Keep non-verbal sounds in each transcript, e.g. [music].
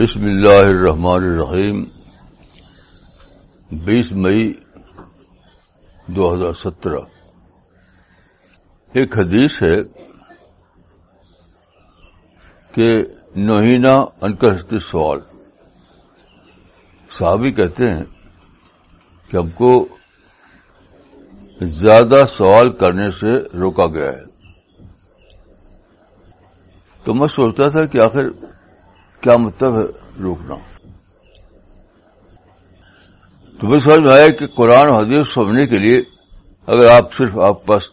بسم اللہ الرحمن الرحیم، بیس مئی دو ہزار سترہ۔ ایک حدیث ہے کہ نوہینا انکشتی سوال۔ صحابی کہتے ہیں کہ ہم کو زیادہ سوال کرنے سے روکا گیا ہے۔ تو میں سوچتا تھا کہ آخر کیا مطلب ہے روکنا؟ تو سمجھ میں آیا کہ قرآن و حدیث سمجھنے کے لیے اگر آپ صرف آپ پاس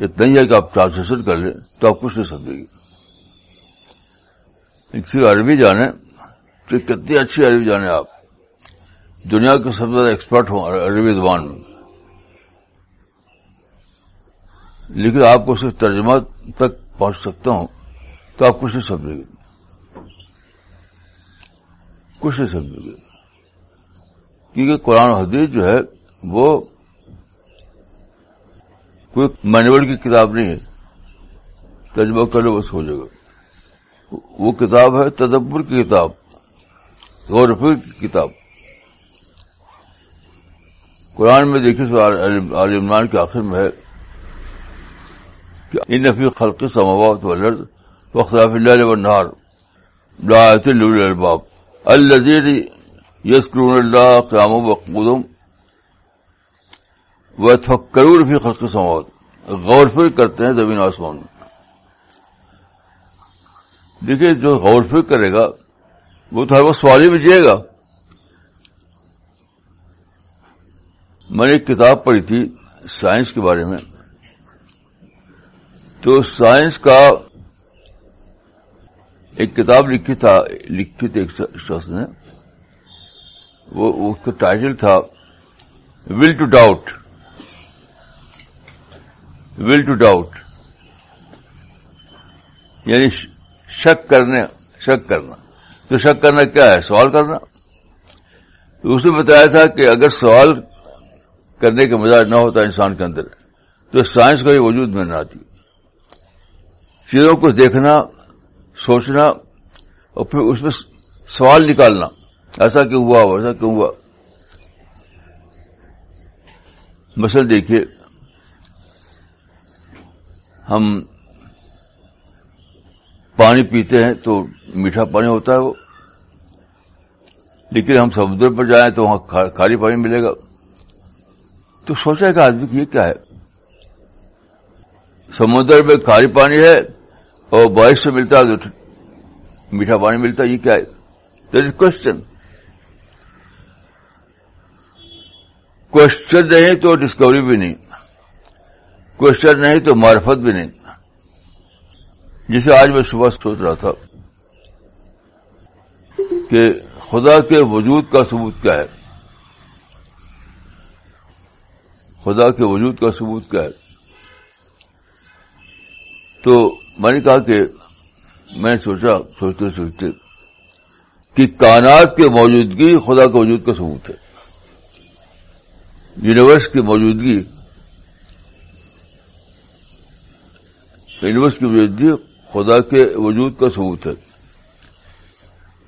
اتنا ہی ہے کہ آپ ٹرانسلیشن کر لیں تو آپ کچھ نہیں سمجھے گی صرف عربی جانے، تو کتنی اچھی عربی جانے آپ۔ دنیا کے سب سے زیادہ ایکسپرٹ ہوں عربی زبان میں۔ لیکن آپ کو صرف ترجمہ تک پہنچ سکتا ہوں تو آپ کچھ نہیں سمجھے گی کچھ نہیں سمجھے گے۔ کیونکہ قرآن و حدیث جو ہے، وہ کوئی مینول کی کتاب نہیں ہے۔ تجربہ کر لو بس ہو جائے گا وہ کتاب ہے تدبر کی کتاب، غور فکر کی کتاب۔ قرآن میں دیکھیے سو عالمان کے آخر میں ہے کہ ان نفی خلق سماوات والارض واختلاف الليل والنهار لآيات لأولي الألباب الذين يذكرون الله قياما وقعودا ويتفكرون في خلق السماوات. غور فکر کرتے ہیں زمین آسمان میں. دیکھیے جو غور فکر کرے گا، وہ تو ہر وقت سوال ہی میں جیے گا۔ میں نے ایک کتاب پڑھی تھی سائنس کے بارے میں۔ تو سائنس کا ایک کتاب لکھی تھا، لکھی تھی ایک شخص نے۔ وہ اس کا ٹائٹل تھا will to doubt will to doubt یعنی شک کرنے، شک کرنا۔ تو شک کرنا کیا ہے؟ سوال کرنا۔ تو اس نے بتایا تھا کہ اگر سوال کرنے کا مزاج نہ ہوتا انسان کے اندر، تو سائنس کا ہی وجود میں نہ آتی۔ چیزوں کو دیکھنا سوچنا اور پھر اس میں سوال نکالنا۔ ایسا کیوں ہوا؟ ایسا کیوں ہوا؟ مثلا دیکھیے، ہم پانی پیتے ہیں تو میٹھا پانی ہوتا ہے وہ، لیکن ہم سمندر پر جائیں تو وہاں کھاری پانی ملے گا۔ تو سوچا کہ آدمی کی یہ کیا ہے؟ سمندر میں کھاری پانی ہے اور بارش سے ملتا ہے تو میٹھا پانی ملتا ہے، یہ کیا ہے؟ دیر از کوشچن کوشچن نہیں تو ڈسکوری بھی نہیں۔ کوشچن نہیں تو معرفت بھی نہیں۔ جسے آج میں صبح سوچ رہا تھا کہ خدا کے وجود کا ثبوت کیا ہے۔ خدا کے وجود کا ثبوت کیا ہے۔ تو میں نے کہا کہ میں سوچا، سوچتے سوچتے کہ کائنات کی موجودگی خدا کے وجود کا ثبوت ہے۔ یونیورس کی موجودگی یونیورس کی موجودگی خدا کے وجود کا ثبوت ہے۔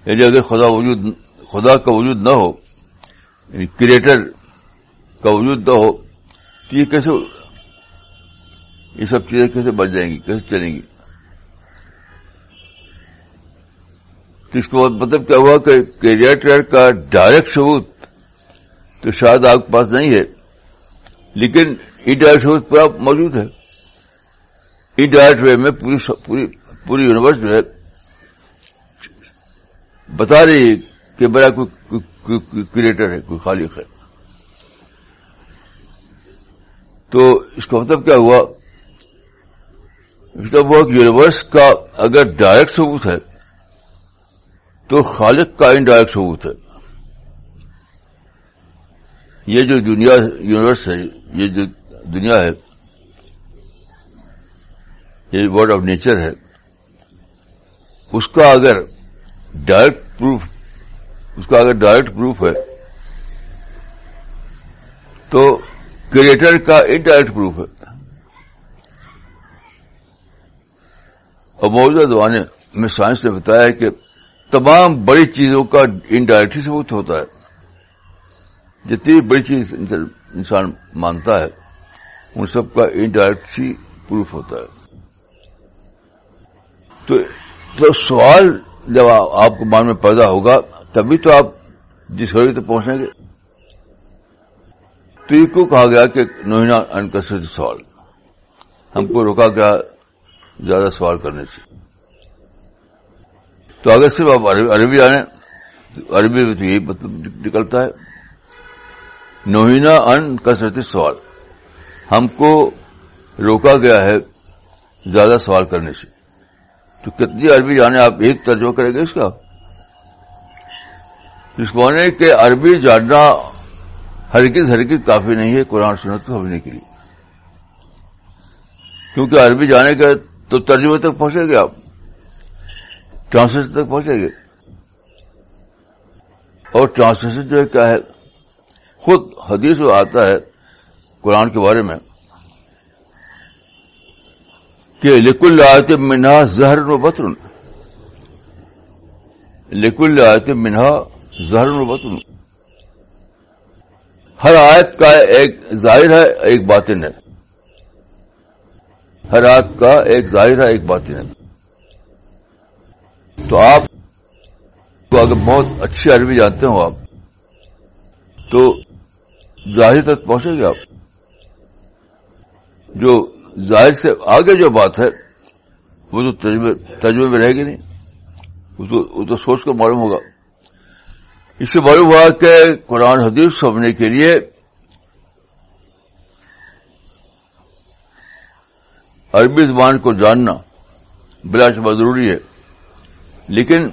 یعنی اگر خدا وجود، خدا کا وجود نہ ہو یعنی کریٹر کا وجود نہ ہو، تو یہ کیسے، یہ سب چیزیں کیسے بچ جائیں گی، کیسے چلیں گی؟ تو اس کا مطلب کیا ہوا کہ کریٹر کا ڈائریکٹ ثبوت تو شاید آپ کے پاس نہیں ہے، لیکن انڈائریکٹ ثبوت پورا موجود ہے انڈائریکٹ وے میں پوری پوری پوری یونیورس جو ہے، بتا رہی ہے کہ میرا کوئی کریٹر ہے، کوئی خالق ہے۔ تو اس کا مطلب کیا ہوا؟ مطلب ہوا کہ یونیورس کا اگر ڈائریکٹ ثبوت ہے تو خالق کا انڈائریکٹ ثبوت ہے۔ یہ جو دنیا یونیورس ہے، یہ جو دنیا ہے، یہ ورڈ آف نیچر ہے، اس کا اگر ڈائریکٹ پروف اس کا اگر ڈائریکٹ پروف ہے، تو کریٹر کا انڈائریکٹ پروف ہے۔ اور موجودہ زمانے میں سائنس نے بتایا کہ تمام بڑی چیزوں کا انڈائریکٹلی ثبوت ہوتا ہے۔ جتنی بڑی چیز انسان مانتا ہے، ان سب کا انڈائریکٹلی پروف ہوتا ہے۔ تو تو سوال جب آپ کو مان میں پیدا ہوگا تبھی تو آپ جس گھڑی تک پہنچیں گے۔ تو یہ کیوں کہا گیا کہ نوہینا انکسر سوال؟ ہم کو روکا گیا زیادہ سوال کرنے سے۔ تو اگر صرف آپ عربی آنے عربی میں تو یہی مطلب نکلتا ہے۔ نوہینا ان کثرت سوال ہم کو روکا گیا ہے زیادہ سوال کرنے سے۔ تو کتنی عربی جانے آپ ایک ترجمہ کریں گے اس کا؟ اس کو کہ عربی جاننا ہرکز ہرکز کافی نہیں ہے قرآن سنت کو سمجھنے کے لیے۔ کیونکہ عربی جانے کے تو ترجمے تک پہنچے گے آپ۔ ٹرانسلیشن تک پہنچے گے اور ٹرانسلیشن جو ہے کیا ہے؟ خود حدیث میں آتا ہے قرآن کے بارے میں کہ لکل آیت منہا زہر و بطر لکل آیت منہا زہر و بطر ہر آیت کا ایک ظاہر ہے، ایک باطن ہے۔ ہر آیت کا ایک ظاہر ہے، ایک باطن ہے۔ تو آپ تو اگر بہت اچھی عربی جانتے ہو آپ، تو ظاہر تک پہنچے گے آپ۔ جو ظاہر سے آگے جو بات ہے، وہ تو تجربے میں رہے گی نہیں۔ وہ تو سوچ کر معلوم ہوگا۔ اس سے معلوم ہوا کہ قرآن حدیث سمجھنے کے لیے عربی زبان کو جاننا بلا شبہ ضروری ہے۔ لیکن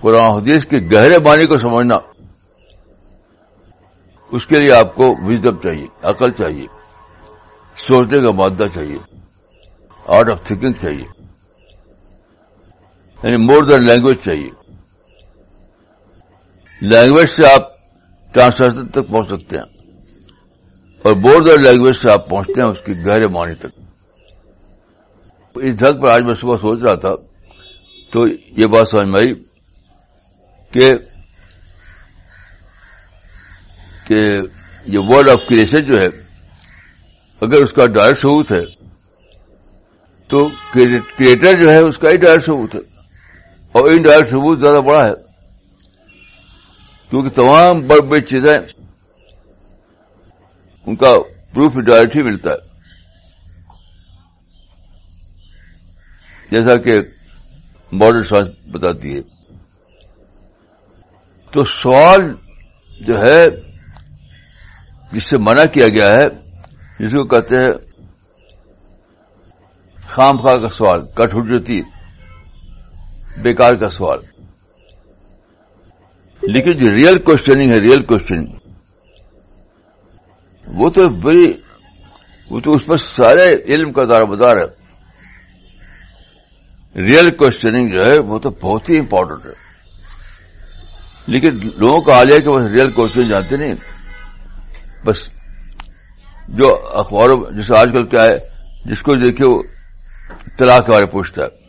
قرآن حدیث کے گہرے بانی کو سمجھنا، اس کے لیے آپ کو وزڈم چاہیے، عقل چاہیے، سوچنے کا مادہ چاہیے، آرٹ آف تھنکنگ چاہیے یعنی مور دین لینگویج چاہیے۔ لینگویج سے آپ ٹرانسلیشن تک پہنچ سکتے ہیں اور مور دین لینگویج سے آپ پہنچتے ہیں اس کی گہرے معنی تک۔ اس ڈھنگ پر آج میں صبح سوچ رہا تھا تو یہ بات سمجھ میں آئی کہ یہ ورڈ آف کریشن جو ہے، اگر اس کا ڈائریکٹ ثبوت ہے، تو کریٹر جو ہے، اس کا ہی ڈائریکٹ ثبوت ہے۔ اور ان ڈائریکٹ ثبوت زیادہ بڑا ہے۔ کیونکہ تمام بڑی بڑی چیزیں، ان کا پروف ڈائریکٹ ہی ملتا ہے۔ جیسا کہ ماڈرن سائنس بتاتی ہے تو سوال جو ہے، جس سے منع کیا گیا ہے، جس کو کہتے ہیں خام خواہ کا سوال کٹ حجرتی بیکار کا سوال۔ لیکن جو ریئل کوشچننگ ہے، ریئل کوشچننگ وہ تو بڑی، وہ تو اس پر سارے علم کا دار مدار ہے۔ ریئل کوشچننگ جو ہے وہ تو بہت ہی امپورٹنٹ ہے۔ لیکن لوگوں کا حال ہے کہ بس ریئل کوشچن جانتے نہیں بس جو اخباروں جیسے آج کل کیا ہے، جس کو دیکھے وہ طلاق کے بارے پوچھتا ہے۔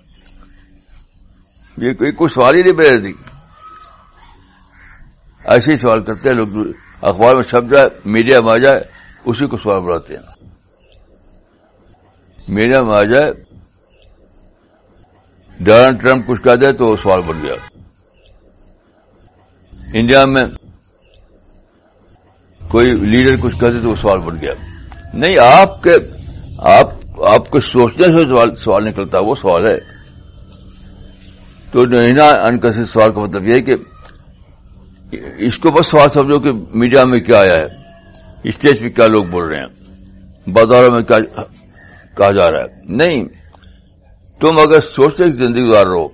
یہ کوئی کوئی سوال ہی نہیں میرے ایسے ہی سوال کرتے ہیں، لوگ اخبار میں چھپ جائے میڈیا میں آ جائے، اسی کو سوال بڑھاتے ہیں۔ میڈیا میں آ جائے ڈونلڈ ٹرمپ کچھ کہہ دے تو وہ سوال بن گیا۔ انڈیا میں کوئی لیڈر کچھ کہہ دے تو وہ سوال بن گیا۔ نہیں، آپ کے، آپ آپ کو سوچنے سے سوال نکلتا وہ سوال ہے۔ تو نہینا انکشت سوال کا مطلب یہ ہے کہ اس کو بس سوال سمجھو کہ میڈیا میں کیا آیا ہے۔ اسٹیج پہ کیا لوگ بول رہے ہیں؟ بازاروں میں کیا کہا جا رہا ہے؟ نہیں تم اگر سوچنے کی زندگی گزار رہو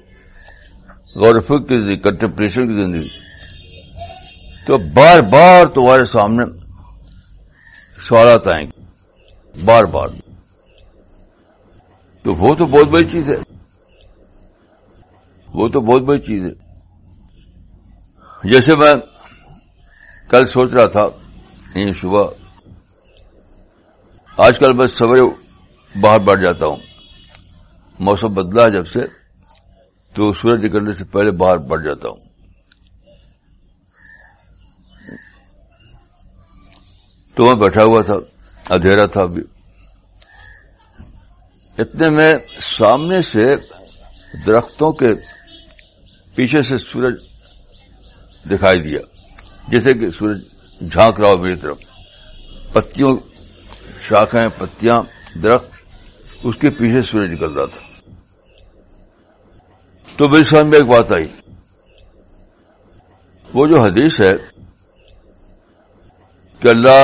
غور فکر کی زندگی کنٹمپریشن کی زندگی۔ تو بار بار تمہارے سامنے سوالات آئیں گے۔ بار بار۔ تو وہ تو بہت بڑی چیز ہے۔ وہ تو بہت بڑی چیز ہے۔ جیسے میں کل سوچ رہا تھا یہ صبح۔ آج کل میں سویرے باہر بیٹھ جاتا ہوں۔ موسم بدلا ہے جب سے، تو سورج نکلنے سے پہلے باہر بڑھ جاتا ہوں۔ تو میں بیٹھا ہوا تھا، اندھیرا تھا ابھی۔ اتنے میں سامنے سے درختوں کے پیچھے سے سورج دکھائی دیا، جیسے کہ سورج جھانک رہا ہو میری طرف۔ پتیوں، شاخیں، پتیاں، درخت، اس کے پیچھے سورج نکل رہا تھا۔ تو میری سمجھ میں ایک بات آئی۔ وہ جو حدیث ہے کہ اللہ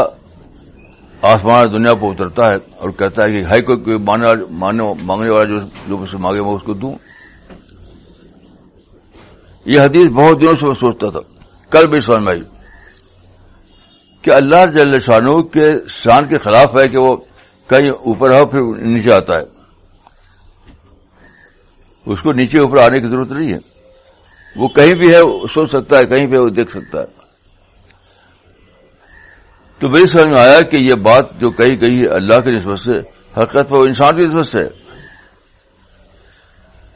آسمان دنیا پر اترتا ہے اور کہتا ہے کہ ہائی کوئی مانگنے والا جو مجھ سے مانگے میں اس کو دوں۔ یہ حدیث بہت دنوں سے میں سوچتا تھا۔ کل بھی سمجھ میں آئی کہ اللہ جل شانو کے شان کے خلاف ہے کہ وہ کہیں اوپر ہو پھر نیچے آتا ہے۔ اس کو نیچے اوپر آنے کی ضرورت نہیں ہے۔ وہ کہیں بھی ہے سوچ سکتا ہے، کہیں پہ وہ دیکھ سکتا ہے۔ تو میری سمجھ میں آیا کہ یہ بات جو کہی گئی ہے اللہ کی نسبت سے، حقیقت وہ انسان کی نسبت سے۔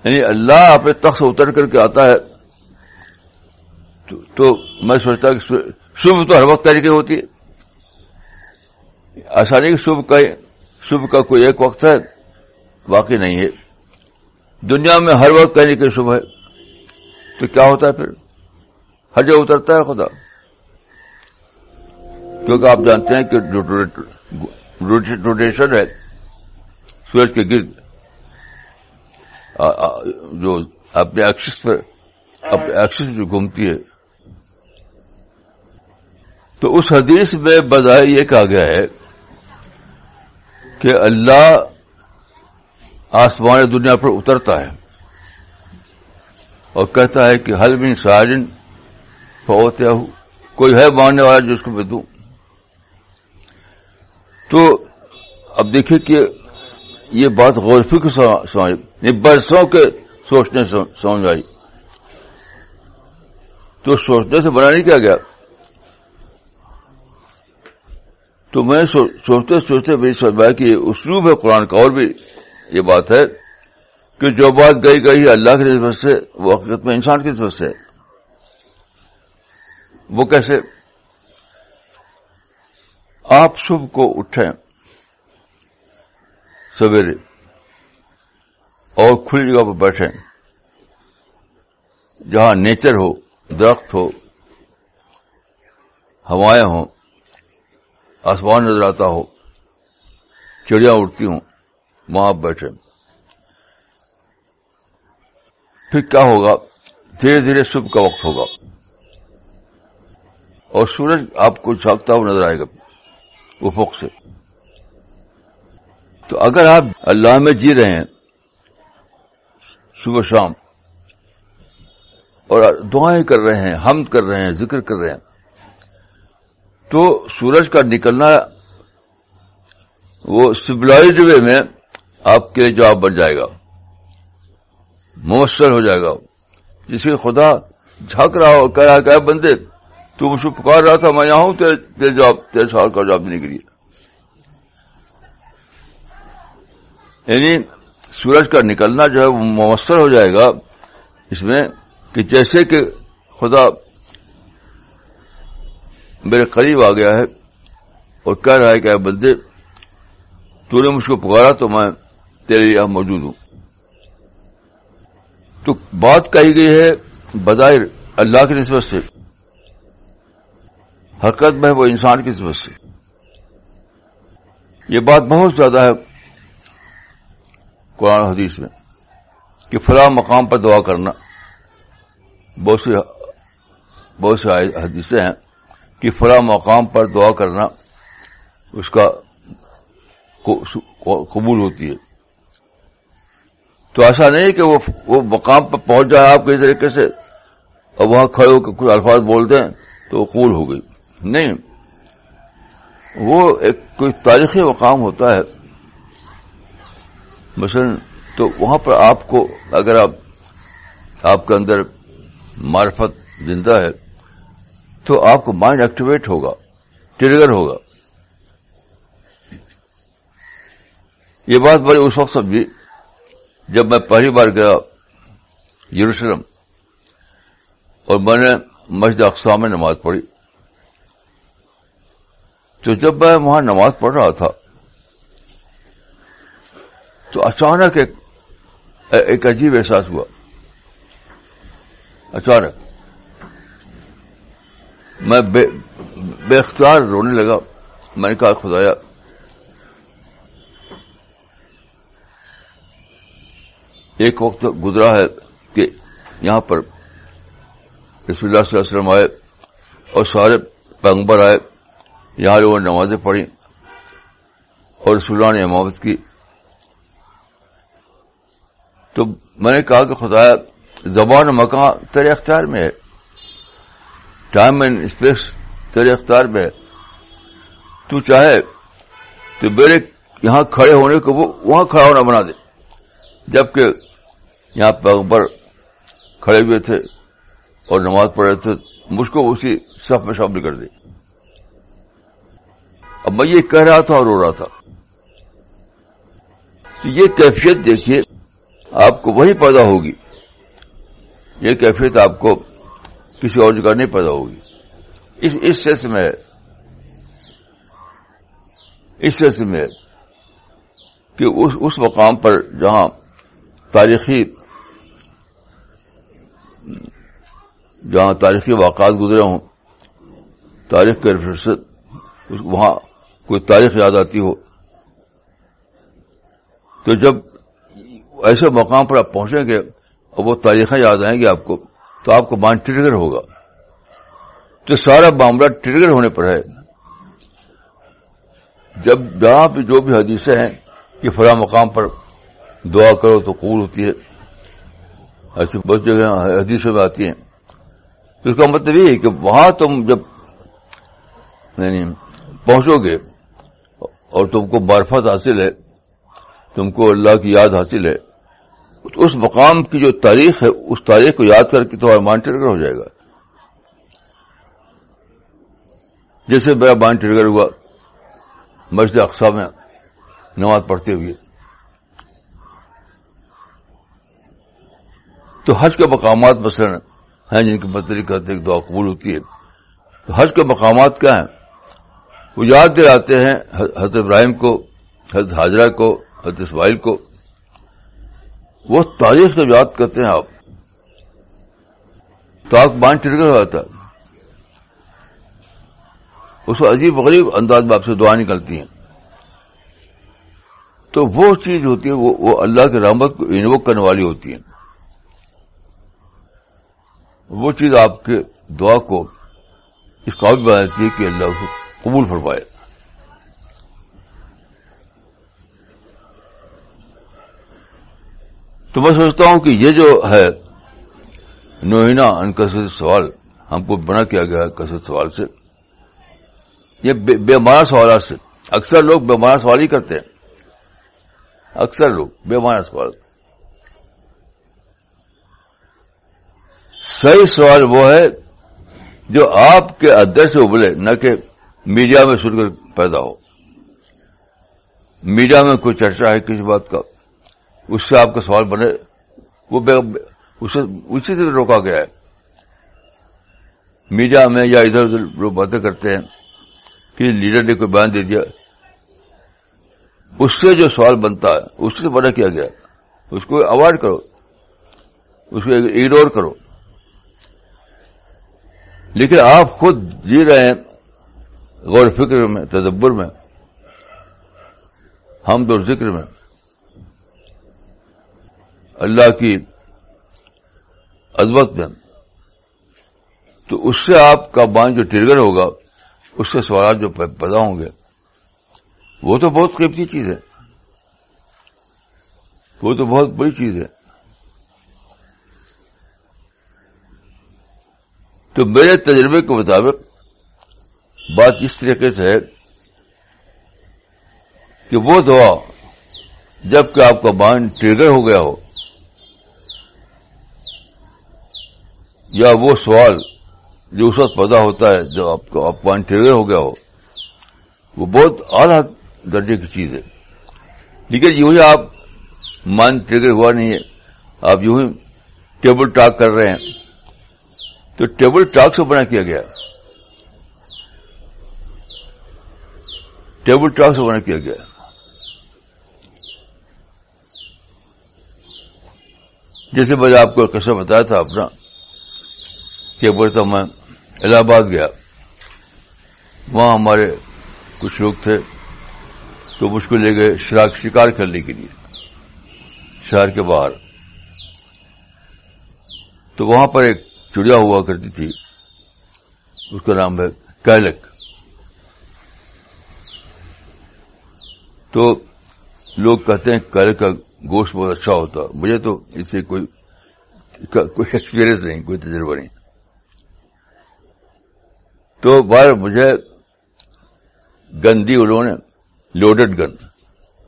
یعنی اللہ اپنے تخت اتر کر کے آتا ہے، تو میں سوچتا کہ شبھ تو ہر وقت طریقے ہوتی ہے۔ آسانی کی کا شبھ کا کوئی ایک وقت ہے واقعی نہیں ہے۔ دنیا میں ہر وقت کہنے کے شبھ ہے۔ تو کیا ہوتا ہے پھر؟ ہر جگہ اترتا ہے خدا۔ کیونکہ آپ جانتے ہیں کہ روٹیشن ہے، سورج کے گرد۔ جو اپنے ایکسس پر اپنے ایکسس جو گھومتی ہے۔ تو اس حدیث میں بظاہر یہ کہا گیا ہے کہ اللہ آسمان دنیا پر اترتا ہے اور کہتا ہے کہ حل بن ساجن فوتیا کوئی ہے ماننے والا جو اس کو میں دوں۔ تو اب دیکھیے کہ یہ بات غور فکر سمجھ برسوں کے سوچنے سمجھ آئی۔ تو سوچنے سے بنا نہیں کیا گیا۔ تو میں سوچتے سوچتے میری سمجھ کہ اسلوب ہے قرآن کا اور بھی۔ یہ بات ہے کہ جو بات گئی گئی اللہ کی نسبت سے، وہ حقیقت میں انسان کی نسبت سے وہ کیسے؟ آپ صبح کو اٹھیں سویرے اور کھلی جگہ پر بیٹھیں۔ جہاں نیچر ہو، درخت ہو، ہوائیں ہوں، آسمان نظر آتا ہو چڑیا اڑتی ہوں وہاں بیٹھے پھر کیا ہوگا؟ دھیرے دھیرے صبح کا وقت ہوگا۔ اور سورج آپ کو جھانکتا ہوا نظر آئے گا، افق سے۔ تو اگر آپ اللہ میں جی رہے ہیں، صبح شام، اور دعائیں کر رہے ہیں ہم کر رہے ہیں، ذکر کر رہے ہیں، تو سورج کا نکلنا وہ سبلائزڈ وے میں آپ کے لیے جواب بن جائے گا۔ مؤثر ہو جائے گا۔ جس کے خدا جھانک رہا ہو کہہ رہا کہ بندے، تو مجھ کو پکار رہا تھا، میں یہاں ہوں، تیرے جواب تیرے سوال کا جواب دینے کے لیے۔ یعنی سورج کا نکلنا جو ہے وہ مؤثر ہو جائے گا۔ اس میں کہ جیسے کہ خدا میرے قریب آ گیا ہے اور کہہ رہا ہے کہ بندے، تو نے مجھ کو پکارا تو میں تیرے یہاں موجود ہوں۔ تو بات کہی گئی ہے بظاہر اللہ کی نسبت سے۔ حرکت میں وہ انسان کی نسبت سے۔ یہ بات بہت زیادہ ہے قرآن حدیث میں کہ فلاں مقام پر دعا کرنا۔ بہت سی بہت سی حدیثیں ہیں کہ فلاں مقام پر دعا کرنا اس کا قبول ہوتی ہے۔ تو ایسا نہیں کہ وہ مقام پر پہنچ جائے آپ کسی طریقے سے اور وہاں کھڑے ہو کے کچھ الفاظ بول دیں تو وہ قبول ہو گئی۔ نہیں۔ وہ ایک کوئی تاریخی مقام ہوتا ہے۔ مثلا تو وہاں پر آپ کو اگر آپ آپ کے اندر معرفت زندہ ہے تو آپ کو مائنڈ ایکٹیویٹ ہوگا ٹریگر ہوگا۔ یہ بات بڑی اس وقت سمجھی جب میں پہلی بار گیا یروشلم اور میں نے مسجد اقسام میں نماز پڑھی، تو جب میں وہاں نماز پڑھ رہا تھا، تو اچانک ایک ایک عجیب احساس ہوا۔ اچانک میں بے بے اختیار رونے لگا۔ میں نے کہا، خدایا ایک وقت گزرا ہے کہ یہاں پر رسول اللہ صلی اللہ علیہ وسلم آئے اور سارے پیغمبر آئے، یہاں لوگوں نے نمازیں پڑھی اور رسول اللہ نے امامت کی۔ تو میں نے کہا کہ خدا، زبان مکان تیرے اختیار میں ہے۔ ٹائم اینڈ اسپیس تیرے اختیار میں ہے۔ تو چاہے تو میرے یہاں کھڑے ہونے کو وہ وہاں کھڑا ہونا بنا دے، جبکہ یہاں پیغمبر کھڑے ہوئے تھے اور نماز پڑھ رہے تھے، مجھ کو اسی صف میں شامل کر دے اب میں یہ کہہ رہا تھا اور رو رہا تھا۔ تو یہ کیفیت دیکھیے، آپ کو وہی پیدا ہوگی۔ یہ کیفیت آپ کو کسی اور جگہ نہیں پیدا ہوگی۔ اس اس سیس میں ہے اس سیس میں ہے کہ اس اس مقام پر جہاں تاریخی جہاں تاریخی واقعات گزرے ہوں، تاریخ کے ریفرنس وہاں کوئی تاریخ یاد آتی ہو، تو جب ایسے مقام پر آپ پہنچیں گے اور وہ تاریخیں یاد آئیں گی آپ کو، تو آپ کو مان ٹریگر ہوگا۔ تو سارا معاملہ ٹریگر ہونے پر ہے۔ جب جہاں پہ جو بھی حدیثیں ہیں کہ فلاں مقام پر دعا کرو تو قبول ہوتی ہے۔ ایسی بہت جگہ حدیثوں میں آتی ہیں۔ تو اس کا مطلب یہ ہے کہ وہاں تم جب یعنی پہنچو گے اور تم کو معرفت حاصل ہے، تم کو اللہ کی یاد حاصل ہے تو اس مقام کی جو تاریخ ہے، اس تاریخ کو یاد کر کے تمہارا مان ٹرگر ہو جائے گا۔ جیسے میرا مان ٹرگر ہوا، مسجد اقسا میں نماز پڑھتے ہوئے۔ تو حج کے مقامات مثلا ہیں جن کی بدری کرتے دعا قبول ہوتی ہے۔ تو حج کے مقامات کیا ہیں؟ وہ یاد دلاتے ہیں حضرت ابراہیم کو، حضرت حاضرہ کو، حضرت اسماعیل کو۔ وہ تاریخ جب یاد کرتے ہیں آپ، تو آپ ٹرگر ہو جاتا اس کو عجیب غریب انداز میں آپ سے دعا نکلتی ہیں۔ تو وہ چیز ہوتی ہے، وہ اللہ کی رحمت کو انووک کرنے والی ہوتی ہے وہ چیز آپ کے دعا کو اس قابل بناتی ہے کہ اللہ کو قبول فرمائے۔ تو میں سوچتا ہوں کہ یہ جو ہے نوہینا انکثرت سوال ہم کو بنا کیا گیا ہے کثرت سوال سے۔ یہ بے معنی سوالات سے۔ اکثر لوگ بے معنی سوال ہی کرتے ہیں۔ اکثر لوگ بے معنی سوال۔ صحیح سوال وہ ہے جو آپ کے ادر سے ابلے، نہ کہ میڈیا میں سن کر پیدا ہو۔ میڈیا میں کوئی چرچا ہے کسی بات کا، اس سے آپ کا سوال بنے، وہ اسی سے روکا گیا ہے۔ میڈیا میں یا ادھر ادھر لوگ باتیں کرتے ہیں کہ لیڈر نے کوئی بیان دے دیا، اس سے جو سوال بنتا ہے اس سے بنا کیا گیا۔ اس کو اوائڈ کرو، اس کو اگنور کرو۔ لیکن آپ خود جی رہے ہیں غور فکر میں، تدبر میں ہم دور ذکر میں۔ اللہ کی عظمت میں۔ تو اس سے آپ کا بان جو ٹرگر ہوگا، اس سے سوالات جو پیدا ہوں گے، وہ تو بہت قیمتی چیز ہے۔ وہ تو بہت بڑی چیز ہے۔ تو میرے تجربے کے مطابق بات اس طریقے سے ہے کہ وہ دعا جبکہ آپ کا مائنڈ ٹریگر ہو گیا ہو یا وہ سوال جو اس وقت پیدا ہوتا ہے جب آپ کا مائنڈ ٹریگر ہو گیا ہو، وہ بہت اعلیٰ درجے کی چیز ہے۔ لیکن یوں ہی آپ مائنڈ ٹریگر ہوا نہیں ہے، آپ یوں ہی ٹیبل ٹاک کر رہے ہیں۔ تو ٹیبل ٹاک سے بنا کیا گیا۔ ٹیبل ٹاک سے بنا کیا گیا۔ جیسے میں آپ کو کیسے بتایا تھا اپنا، کہ بولتا میں الہ آباد گیا۔ وہاں ہمارے کچھ لوگ تھے، تو مجھ کو لے گئے شراک شکار کرنے کے لیے۔ شہر کے باہر۔ تو وہاں پر ایک چڑیا ہوا کرتی تھی۔ اس کا نام ہے کیلک۔ تو لوگ کہتے ہیں کیلک کا گوشت بہت اچھا ہوتا۔ مجھے تو اس سے کوئی کوئی ایکسپیرئنس نہیں، کوئی تجربہ نہیں۔ تو بار مجھے گندی انہوں نے لوڈڈ گن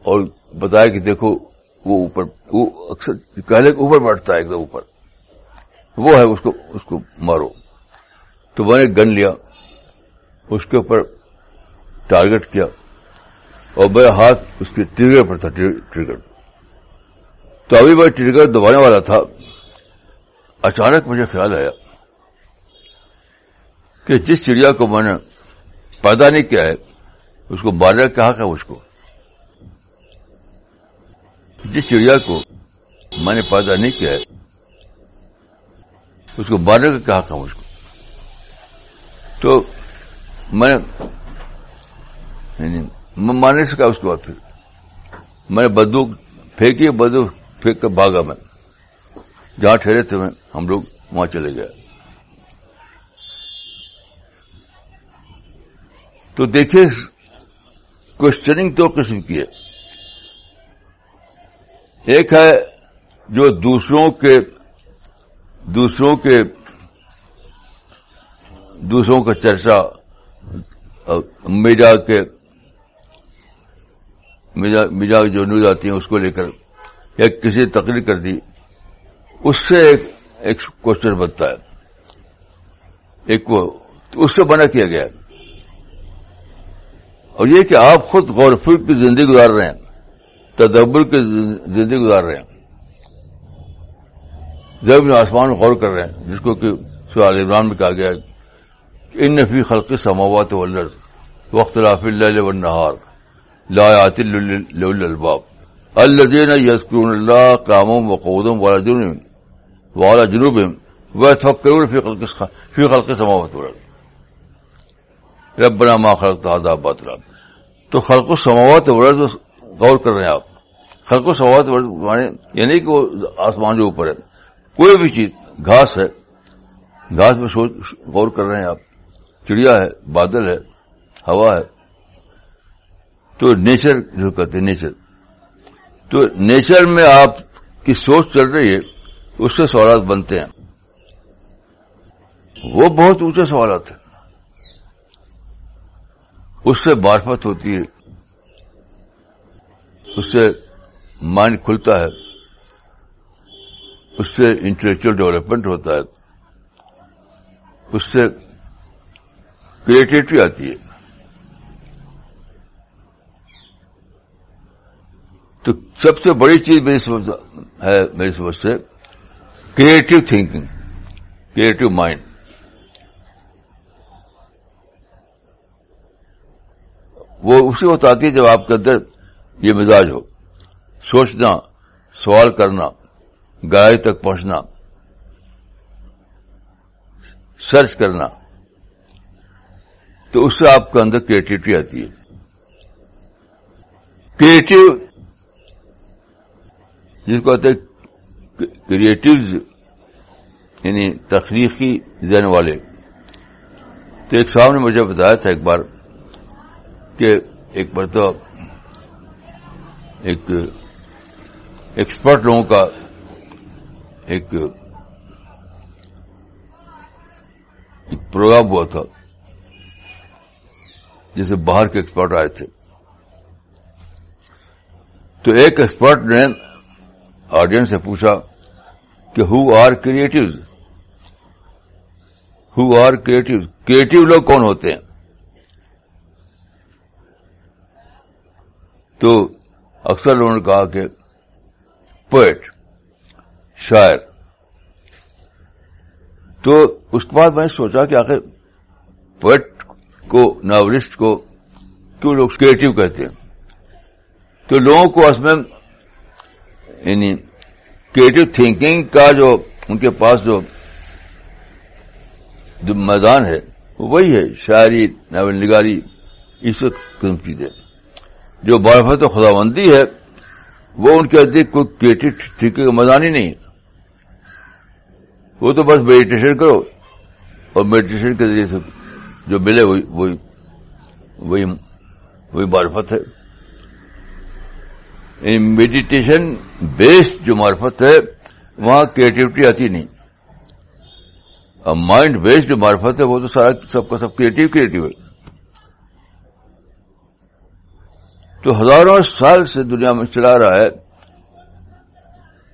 اور بتایا کہ دیکھو وہ اوپر، وہ اکثر کہلے کے اوپر بیٹھتا ہے ایک دم اوپر۔ وہ ہے اس کو اس کو مارو۔ تو میں نے گن لیا، اس کے اوپر ٹارگٹ کیا اور میرا ہاتھ اس کے ٹریگر پر تھا ٹریگر تو ابھی میں ٹریگر دبانے والا تھا۔ اچانک مجھے خیال آیا کہ جس چڑیا کو میں نے پیدا نہیں کیا ہے، اس کو مارنے کا حق ہے اس کو؟ جس چڑیا کو میں نے پیدا نہیں کیا ہے اس کو مارنے کا کیا حق ہے کو۔ تو میں یعنی مارنے سے کہا اس کے بعد پھر۔ میں نے بدوق پھینکی بدوق پھینک کر بھاگا میں۔ جہاں ٹھہرے تھے میں، ہم لوگ وہاں چلے گئے۔ تو دیکھیے کوشچننگ دو قسم کی ہے۔ ایک ہے جو دوسروں کے دوسروں کے دوسروں کا چرچا میڈیا کے میڈیا جو نیوز آتی ہیں اس کو لے کر یا کسی تقریر کر دی، اس سے ایک کوشچن بنتا ہے۔ ایک وہ، اس سے بنا کیا گیا اور یہ کہ آپ خود غور فکر کی زندگی گزار رہے ہیں، تدبر کی زندگی گزار رہے ہیں۔ جب آسمان غور کر رہے ہیں، جس کو کہ سوال عمران میں کہا گیا کہ ان نفی خلقی سماوات ولرز وقت لاف اللہ نہار لا عاطل الباب الدین یسکرون اللہ کامم وقودم والا جنوب والا جنوب وہ فکر فی خلق سماوت ربنا ما خلق تھا باطلا۔ تو خلق و سماوات ورد غور کر رہے ہیں آپ۔ خلق و سماوات ورد یعنی کہ وہ آسمان جو اوپر ہے۔ کوئی بھی چیز، گھاس ہے۔ گھاس میں سوچ غور کر رہے ہیں آپ۔ چڑیا ہے، بادل ہے، ہوا ہے۔ تو نیچر جو کہتے ہیں، نیچر۔ تو نیچر میں آپ کی سوچ چل رہی ہے، اس سے سوالات بنتے ہیں۔ وہ بہت اونچے سوالات ہیں۔ اس سے بارفت ہوتی ہے۔ اس سے مائنڈ کھلتا ہے۔ اس سے انٹلیکچل ڈیولپمنٹ ہوتا ہے۔ اس سے کریٹیوٹی آتی ہے۔ تو سب سے بڑی چیز میری سمجھ ہے، میری سمجھ سے کریٹو تھنکنگ کریٹو مائنڈ وہ اسی وقت آتی ہے جب آپ کے اندر یہ مزاج ہو۔ سوچنا، سوال کرنا۔ گائے تک پہنچنا سرچ کرنا، تو اس سے آپ کے اندر کریٹیوٹی آتی ہے۔ کریٹو جس کو کہتے ہیں کریٹوز یعنی تخلیقی ذہن والے۔ تو ایک صاحب نے مجھے بتایا تھا ایک بار کہ ایک مرتبہ ایک، ایکسپرٹ لوگوں کا ایک پروگرام ہوا تھا، جسے باہر کے ایکسپرٹ آئے تھے۔ تو ایک ایکسپرٹ نے آڈینس سے پوچھا کہ who are creatives who are creative creative لوگ کون ہوتے ہیں؟ تو اکثر لوگوں نے کہا کہ پوئٹ شاعر۔ تو اس کے بعد میں نے سوچا کہ آخر پوئٹ کو ناولسٹ کو کیوں لوگ کریٹو کہتے ہیں؟ تو لوگوں کو اس میں یعنی کریٹو تھنکنگ کا جو ان کے پاس جو جو میدان ہے وہی ہے۔ شاعری ناول نگاری، اس وقت چیز ہے جو بارفت خدا بندی ہے، وہ ان کے ادھک کوئی کریٹو تھنکنگ کا میدان ہی نہیں وہ تو بس میڈیٹیشن کرو۔ اور میڈیٹیشن کے ذریعے سے جو ملے وہی وہی وہی وہی معرفت ہے۔ یعنی میڈیٹیشن بیسڈ جو معرفت ہے، وہاں کریٹیوٹی آتی نہیں۔ اور مائنڈ بیسڈ جو معرفت ہے، وہ تو سارا سب کا سب کریٹو کریٹو ہے۔ تو ہزاروں سال سے دنیا میں چلا رہا ہے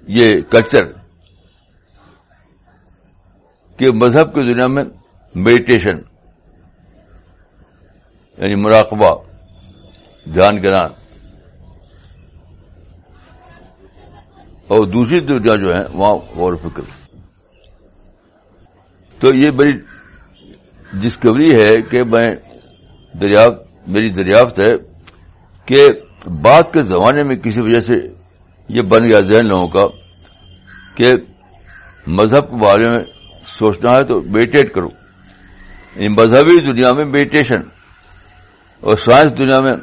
یہ کلچر کہ مذہب کی دنیا میں میڈیٹیشن یعنی مراقبہ، دھیان گران اور دوسری دنیا جو ہے وہاں غور و فکر. تو یہ بڑی ڈسکوری ہے کہ میں دریافت، میری دریافت ہے کہ بعد کے زمانے میں کسی وجہ سے یہ بن گیا ذہن لوگوں کا کہ مذہب کے بارے میں سوچنا ہے تو میڈیٹیٹ کرو۔ یعنی مذہبی دنیا میں میڈیٹیشن اور سائنس دنیا میں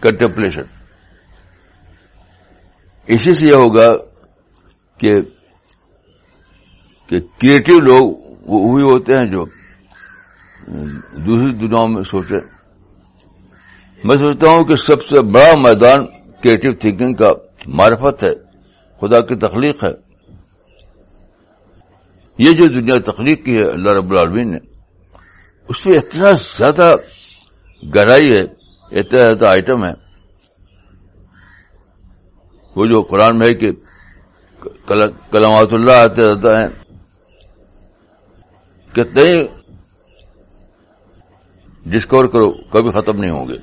کنٹمپلیشن۔ اسی سے یہ ہوگا کہ کریٹو لوگ وہی ہوتے ہیں جو دوسری دنیا میں سوچے میں سوچتا ہوں کہ سب سے بڑا میدان کریٹو تھنکنگ کا معرفت ہے، خدا کی تخلیق ہے۔ یہ جو دنیا تخلیق کی ہے، اللہ رب العالمین نے، اس میں اتنا زیادہ گہرائی ہے، اتنا زیادہ آئٹم ہے۔ وہ جو قرآن میں ہے کہ کلامات اللہ آتے زیادہ ہیں کتنے ڈسکور کرو، کبھی ختم نہیں ہوں گے۔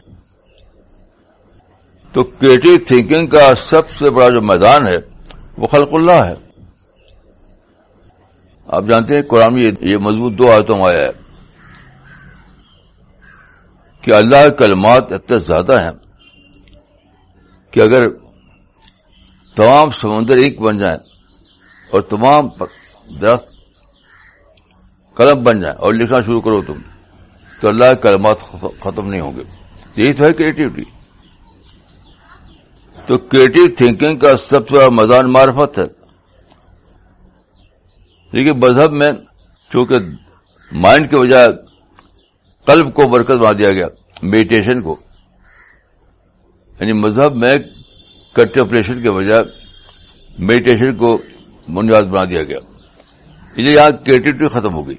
تو کریٹو تھنکنگ کا سب سے بڑا جو میدان ہے، وہ خلق اللہ ہے۔ آپ جانتے ہیں قرآن میں یہ مضبوط دو آیتوں میں آیا ہے کہ اللہ کے کلمات اتنے زیادہ ہیں کہ اگر تمام سمندر ایک بن جائیں اور تمام درخت قلم بن جائیں اور لکھنا شروع کرو تم، تو اللہ کے کلمات ختم نہیں ہوں گے۔ یہی تو ہے کریٹیوٹی تو کریٹو تھنکنگ کا سب سے بڑا میدان معرفت ہے۔ لیکن مذہب میں چونکہ مائنڈ کے بجائے قلب کو برکت بنا دیا گیا میڈیٹیشن کو۔ یعنی مذہب میں کنٹمپلیشن کے بجائے میڈیٹیشن کو بنیاد بنا دیا گیا۔ اس لیے یہاں کریٹیوٹی ختم ہو گئی۔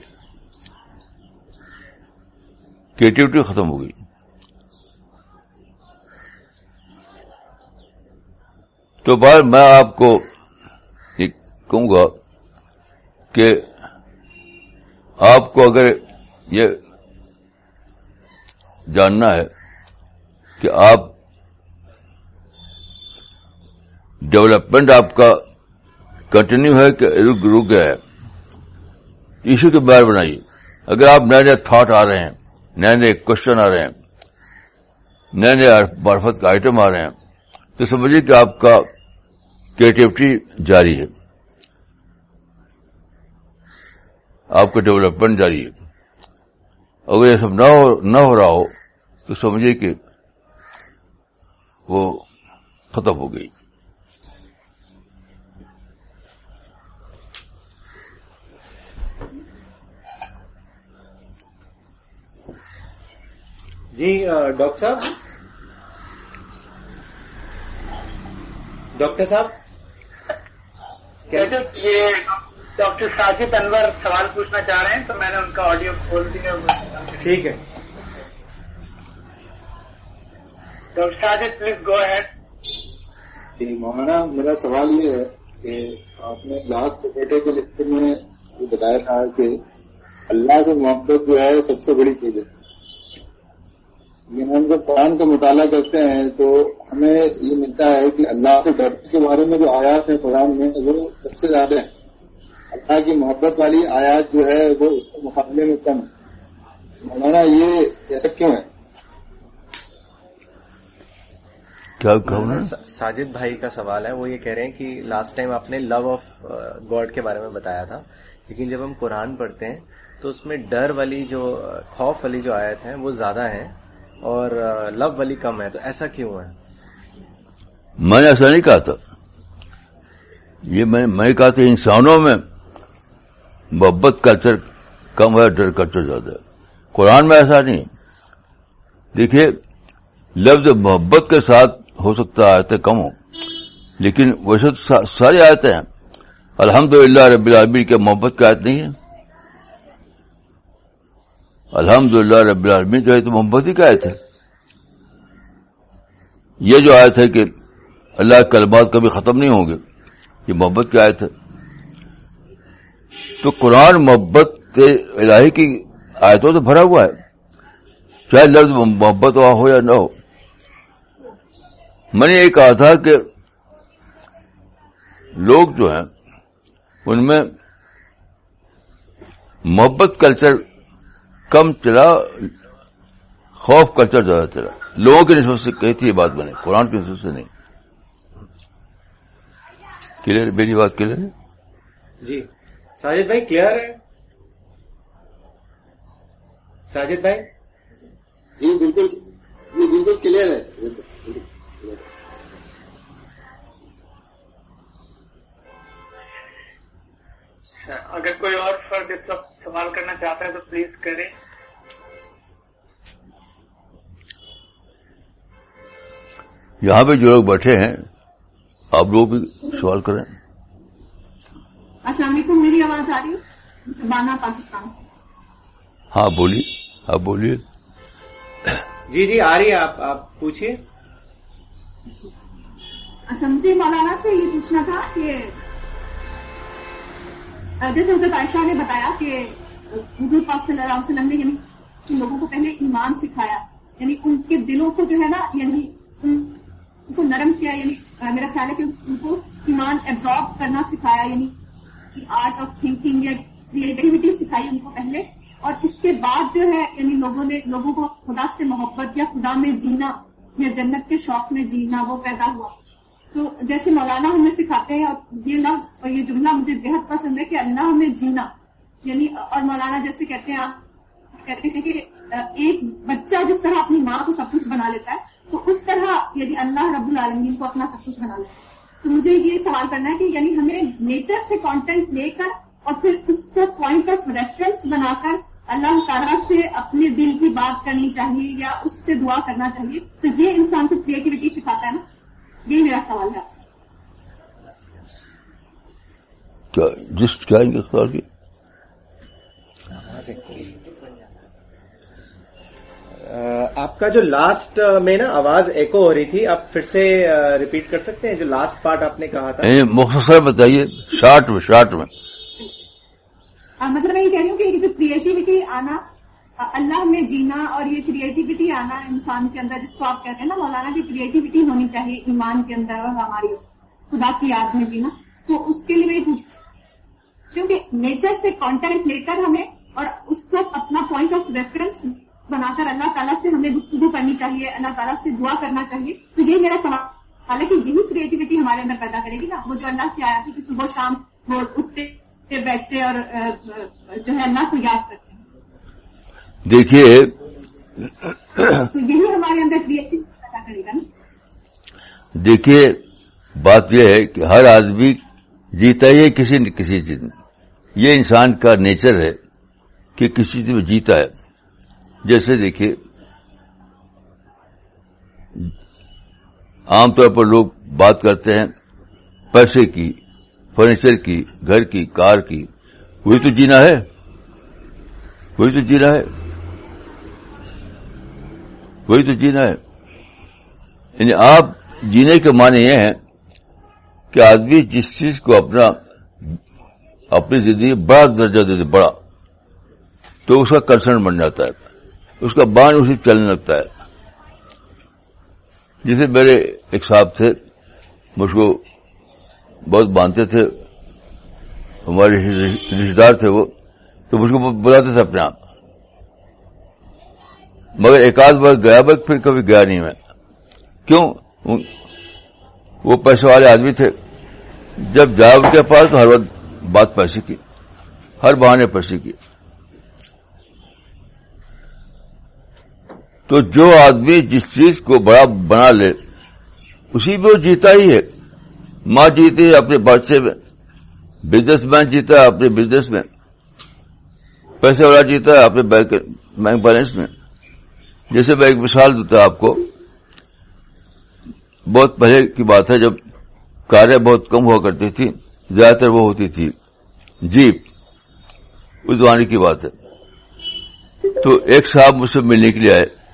کریٹیوٹی ختم ہو گئی۔ تو بار میں آپ کو کہوں گا کہ آپ کو اگر یہ جاننا ہے کہ آپ ڈیولپمنٹ آپ کا کنٹینیو ہے کہ رک رک گیا ہے، ایشو کے بارے بنائیے اگر آپ نئے نئے تھاٹ آ رہے ہیں، نئے نئے کوشچن آ رہے ہیں، نئے نئے معرفت کا آئٹم آ رہے ہیں، تو سمجھیے کہ آپ کا کریٹیوٹی جاری ہے۔ آپ کا ڈیولپمنٹ جاری ہے۔ اگر یہ سب نہ ہو نہ ہو رہا ہو تو سمجھے کہ وہ ختم ہو گئی۔ جی ڈاکٹر صاحب۔ ڈاکٹر صاحب یہ ڈاکٹر ساجد انور سوال پوچھنا چاہ رہے ہیں تو میں نے ان کا آڈیو کھول دیا۔ ٹھیک ہے۔ Doctor Sajid please go ahead ji Maulana میرا سوال یہ ہے کہ آپ نے لاسٹ بیٹے کے لکھتے میں یہ بتایا تھا کہ اللہ سے محبت جو ہے سب سے بڑی چیز ہے۔ لیکن ہم جب قرآن کا مطالعہ کرتے ہیں تو ہمیں یہ ملتا ہے کہ اللہ سے ڈرنے کے بارے میں جو آیات ہیں قرآن میں وہ سب سے زیادہ ہیں۔ اللہ کی محبت والی آیات جو ہے وہ اس کے مقابلے میں کم ہے مولانا یہ ایسا کیوں ہے؟ کیا ساجد بھائی کا سوال ہے۔ وہ یہ کہہ رہے ہیں کہ لاسٹ ٹائم آپ نے لو آف گاڈ کے بارے میں بتایا تھا۔ لیکن جب ہم قرآن پڑھتے ہیں تو اس میں ڈر والی جو uh, خوف والی جو آیت ہیں وہ زیادہ ہیں اور لو والی کم ہے تو ایسا کیوں ہے؟ میں نے ایسا نہیں کہا تھا۔ یہ میں میں نے کہا تھا انسانوں میں محبت کلچر کم ہے، ڈر کلچر زیادہ ہے۔ قرآن میں ایسا نہیں۔ دیکھیے، لفظ محبت کے ساتھ ہو سکتا ہے، آیتیں کم ہوں۔ لیکن ویسے تو ساری آیتیں ہیں۔ الحمد للہ رب العالمین کے محبت کی آیت نہیں ہے۔ الحمد للہ رب العالمین جو ہے، تو محبت ہی کی آیت ہے۔ یہ جو آیت ہے کہ اللہ کے کلمات کبھی ختم نہیں ہوں گے، یہ محبت کی آیت ہے۔ تو قرآن محبت الہی کی آیتوں سے بھرا ہوا ہے۔ چاہے لفظ محبت ہوا ہو یا نہ ہو۔ میں نے یہ کہا تھا کہ لوگ جو ہیں، ان میں محبت کلچر کم چلا، خوف کلچر زیادہ چلا۔ لوگوں کی نسبت سے کہی تھی یہ بات میں نے، قرآن کی نسبت سے نہیں۔ کلیئر میری بات کلیئر ہے؟ جی۔ ساجد بھائی کلیئر ہے؟ ساجد بھائی؟ جی بالکل جی بالکل کلیئر ہے۔ اگر کوئی اور فرد اس وقت سوال کرنا چاہتا ہے تو پلیز کریں۔ یہاں پہ جو لوگ بیٹھے ہیں آپ لوگ بھی سوال کریں۔ السلام علیکم میری آواز آ رہی ہے؟ بانا پاکستان ہاں بولیے۔ آپ بولیے۔ جی جی آ رہی ہے آپ آپ پوچھیے۔ اچھا مجھے مولانا سے یہ پوچھنا تھا کہ جیسے حضرت عائشہ نے بتایا کہ حضور پاک صلی اللہ علیہ وسلم نے یعنی ان لوگوں کو پہلے ایمان سکھایا یعنی ان کے دلوں کو جو ہے نا یعنی ان کو نرم کیا یعنی میرا خیال ہے کہ ان کو ایمان ایبزارب کرنا سکھایا یعنی آرٹ آف تھنکنگ یا کریٹیوٹی سکھائی ان کو پہلے اور اس کے بعد جو ہے یعنی لوگوں نے لوگوں کو خدا سے محبت یا خدا میں جینا یا جنت کے شوق میں جینا وہ پیدا ہوا تو جیسے مولانا ہمیں سکھاتے ہیں اور یہ لفظ اور یہ جملہ مجھے بےحد پسند ہے کہ اللہ ہمیں جینا یعنی اور مولانا جیسے کہتے ہیں آپ کہتے ہیں کہ ایک بچہ جس طرح اپنی ماں کو سب کچھ بنا لیتا ہے تو اس طرح یعنی اللہ رب العالمین کو اپنا سب کچھ بنا لیتا ہے تو مجھے یہ سوال کرنا ہے کہ یعنی ہمیں نیچر سے کانٹینٹ لے کر اور پھر اس کو پوائنٹ آف ریفرنس بنا کر اللہ تعالیٰ سے اپنے دل کی بات کرنی چاہیے یا اس سے دعا کرنا چاہیے تو یہ انسان کو کریٹیوٹی سکھاتا ہے نا؟ یہی میرا سوال ہے آپ سے۔ کیا جس کیا ان کے سوال کی آپ کا جو لاسٹ میں نا آواز ایکو ہو رہی تھی آپ پھر سے ریپیٹ کر سکتے ہیں؟ جو لاسٹ پارٹ آپ نے کہا تھا؟ مختصر بتائیے شارٹ میں شارٹ میں۔ مطلب میں یہ کہہ رہی ہوں کہ یہ جو کریٹیوٹی آنا اللہ میں جینا اور یہ کریٹیوٹی آنا انسان کے اندر جس کو آپ کہتے ہیں نا مولانا کی کریٹیوٹی ہونی چاہیے ایمان کے اندر اور ہماری خدا کی یاد میں جینا تو اس کے لیے میں یہ پوچھ کیونکہ نیچر سے کانٹینٹ لے کر ہمیں اور اس کو اپنا پوائنٹ آف ریفرنس بنا کر اللہ تعالیٰ سے ہمیں گفتگو کرنی چاہیے اللہ تعالیٰ سے دعا کرنا چاہیے۔ تو یہ میرا سوال حالانکہ یہی کریٹیوٹی ہمارے اندر پیدا کرے گی نا؟ وہ جو اللہ کی آیا تھی کہ صبح شام وہ اٹھتے بیٹھتے اور جو ہے اللہ کو یاد کرتے ہیں۔ دیکھیے تو یہی ہمارے اندر کریٹیوٹی پیدا کرے گا نا؟ دیکھیے بات یہ ہے کہ ہر آدمی جیتا ہے کسی نہ کسی چیز میں۔ یہ انسان کا نیچر ہے کہ کسی چیز میں جیتا ہے۔ جیسے دیکھیے، عام طور پر لوگ بات کرتے ہیں، پیسے کی، فرنیچر کی، گھر کی، کار کی وہی تو جینا ہے وہی تو جینا ہے وہی تو جینا ہے۔ یعنی آپ جینے کے معنی یہ ہیں کہ آدمی جس چیز کو اپنا، اپنی زندگی میں بڑا درجہ دے دے بڑا، تو اس کا کنسرن بن جاتا ہے۔ اس کا بان اسی چلنے لگتا ہے۔ جیسے میرے ایک صاحب تھے، مجھ کو بہت باندھتے تھے، ہمارے رشتے دار تھے وہ، تو مجھ کو بلاتے تھے اپنے آپ۔ مگر ایک آدھ بار گیا بک پھر کبھی گیا نہیں میں۔ کیوں؟ وہ پیسے والے آدمی تھے۔ جب جا ان کے پاس تو ہر وقت بات پیسے کی، ہر بہانے پیسے کی۔ تو جو آدمی جس چیز کو بڑا بنا لے، اسی میں وہ جیتا ہی ہے۔ ماں جیتی ہے اپنے بچے میں بزنس مین جیتا ہے اپنے بزنس میں۔ پیسے والا جیتا ہے اپنے بینک بیلنس میں۔ جیسے میں ایک مثال دیتا آپ کو۔ بہت پہلے کی بات ہے، جب کاریں بہت کم ہوا کرتی تھی زیادہ تر وہ ہوتی تھی۔ جیپ، اس زمانے کی بات ہے۔ تو ایک صاحب مجھ سے ملنے کے لیے آئے۔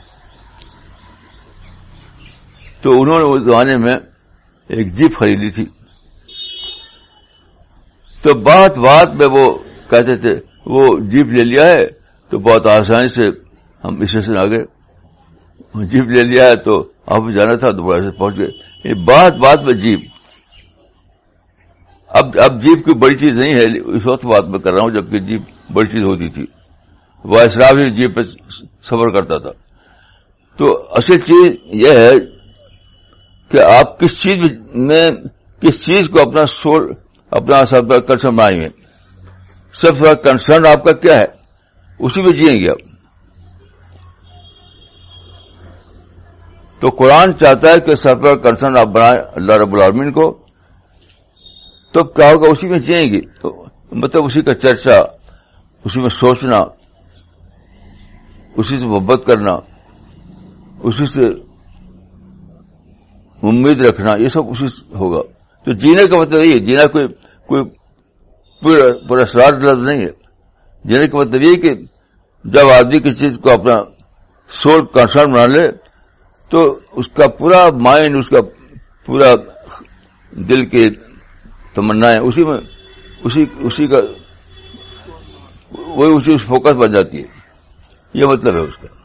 تو انہوں نے اس زمانے میں ایک جیپ خریدی تھی۔ تو بات بات میں وہ کہتے تھے، وہ جیپ لے لیا ہے تو بہت آسانی سے ہم اسٹیشن آ گئے جیپ لے لیا ہے تو آپ جانا تھا، دوبارہ سے پہنچ گئے۔ یہ بات بات میں جیپ۔ اب اب جیپ کوئی بڑی چیز نہیں ہے، اس وقت بات میں کر رہا ہوں، جبکہ جیپ بڑی چیز ہوتی تھی۔ وائسرا بھی جیپ پہ سفر کرتا تھا۔ تو اصل چیز یہ ہے کہ آپ کس چیز میں کس چیز کو اپنا سور اپنا سب کا کنسرن بنائیں گے سب سے کنسرن آپ کا کیا ہے؟ اسی میں جیئیں گے آپ۔ تو قرآن چاہتا ہے کہ سب کا کنسرن آپ بنائیں اللہ رب العالمین کو۔ تو کیا ہوگا؟ اسی میں جیئیں گے۔ تو مطلب اسی کا چرچا، اسی میں سوچنا، اسی سے محبت کرنا، اسی سے امید رکھنا، یہ سب اسی سے ہوگا۔ تو جینے کا مطلب یہ جینا کوئی کوئی پورا سرار لفظ نہیں ہے۔ جینے کا مطلب یہ کہ جب آدمی کسی چیز کو اپنا سول کنسرن بنا لے، تو اس کا پورا مائنڈ، اس کا پورا دل کے تمنا اسی میں، اسی اسی کا وہی اسی فوکس بن جاتی ہے۔ یہ مطلب ہے اس کا۔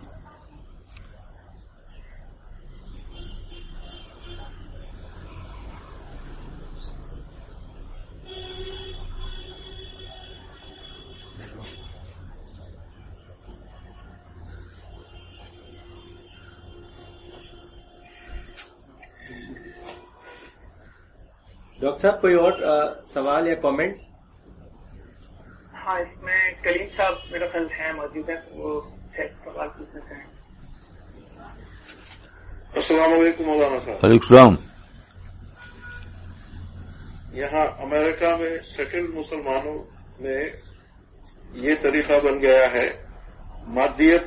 ڈاکٹر صاحب کوئی اور سوال یا کامنٹ ہاں اس میں کلیم صاحب میرا خیال ہے موجود ہے وہ سوال پوچھنا چاہیں السلام علیکم مولانا صاحب۔ وعلیکم السلام۔ یہاں امریکہ میں سیٹلڈ مسلمانوں میں یہ طریقہ بن گیا ہے مادیت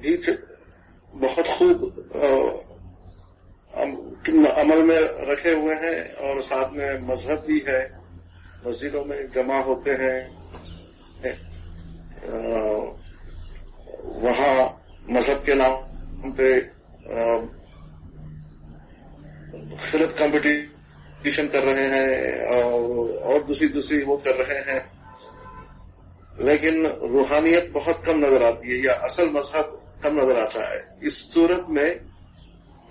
بھی بہت خوب عمل میں رکھے ہوئے ہیں اور ساتھ میں مذہب بھی ہے، مسجدوں میں جمع ہوتے ہیں وہاں مذہب کے نام پہ خلط کمپٹیشن کر رہے ہیں اور دوسری دوسری وہ کر رہے ہیں۔ لیکن روحانیت بہت کم نظر آتی ہے یا اصل مذہب کم نظر آتا ہے۔ اس صورت میں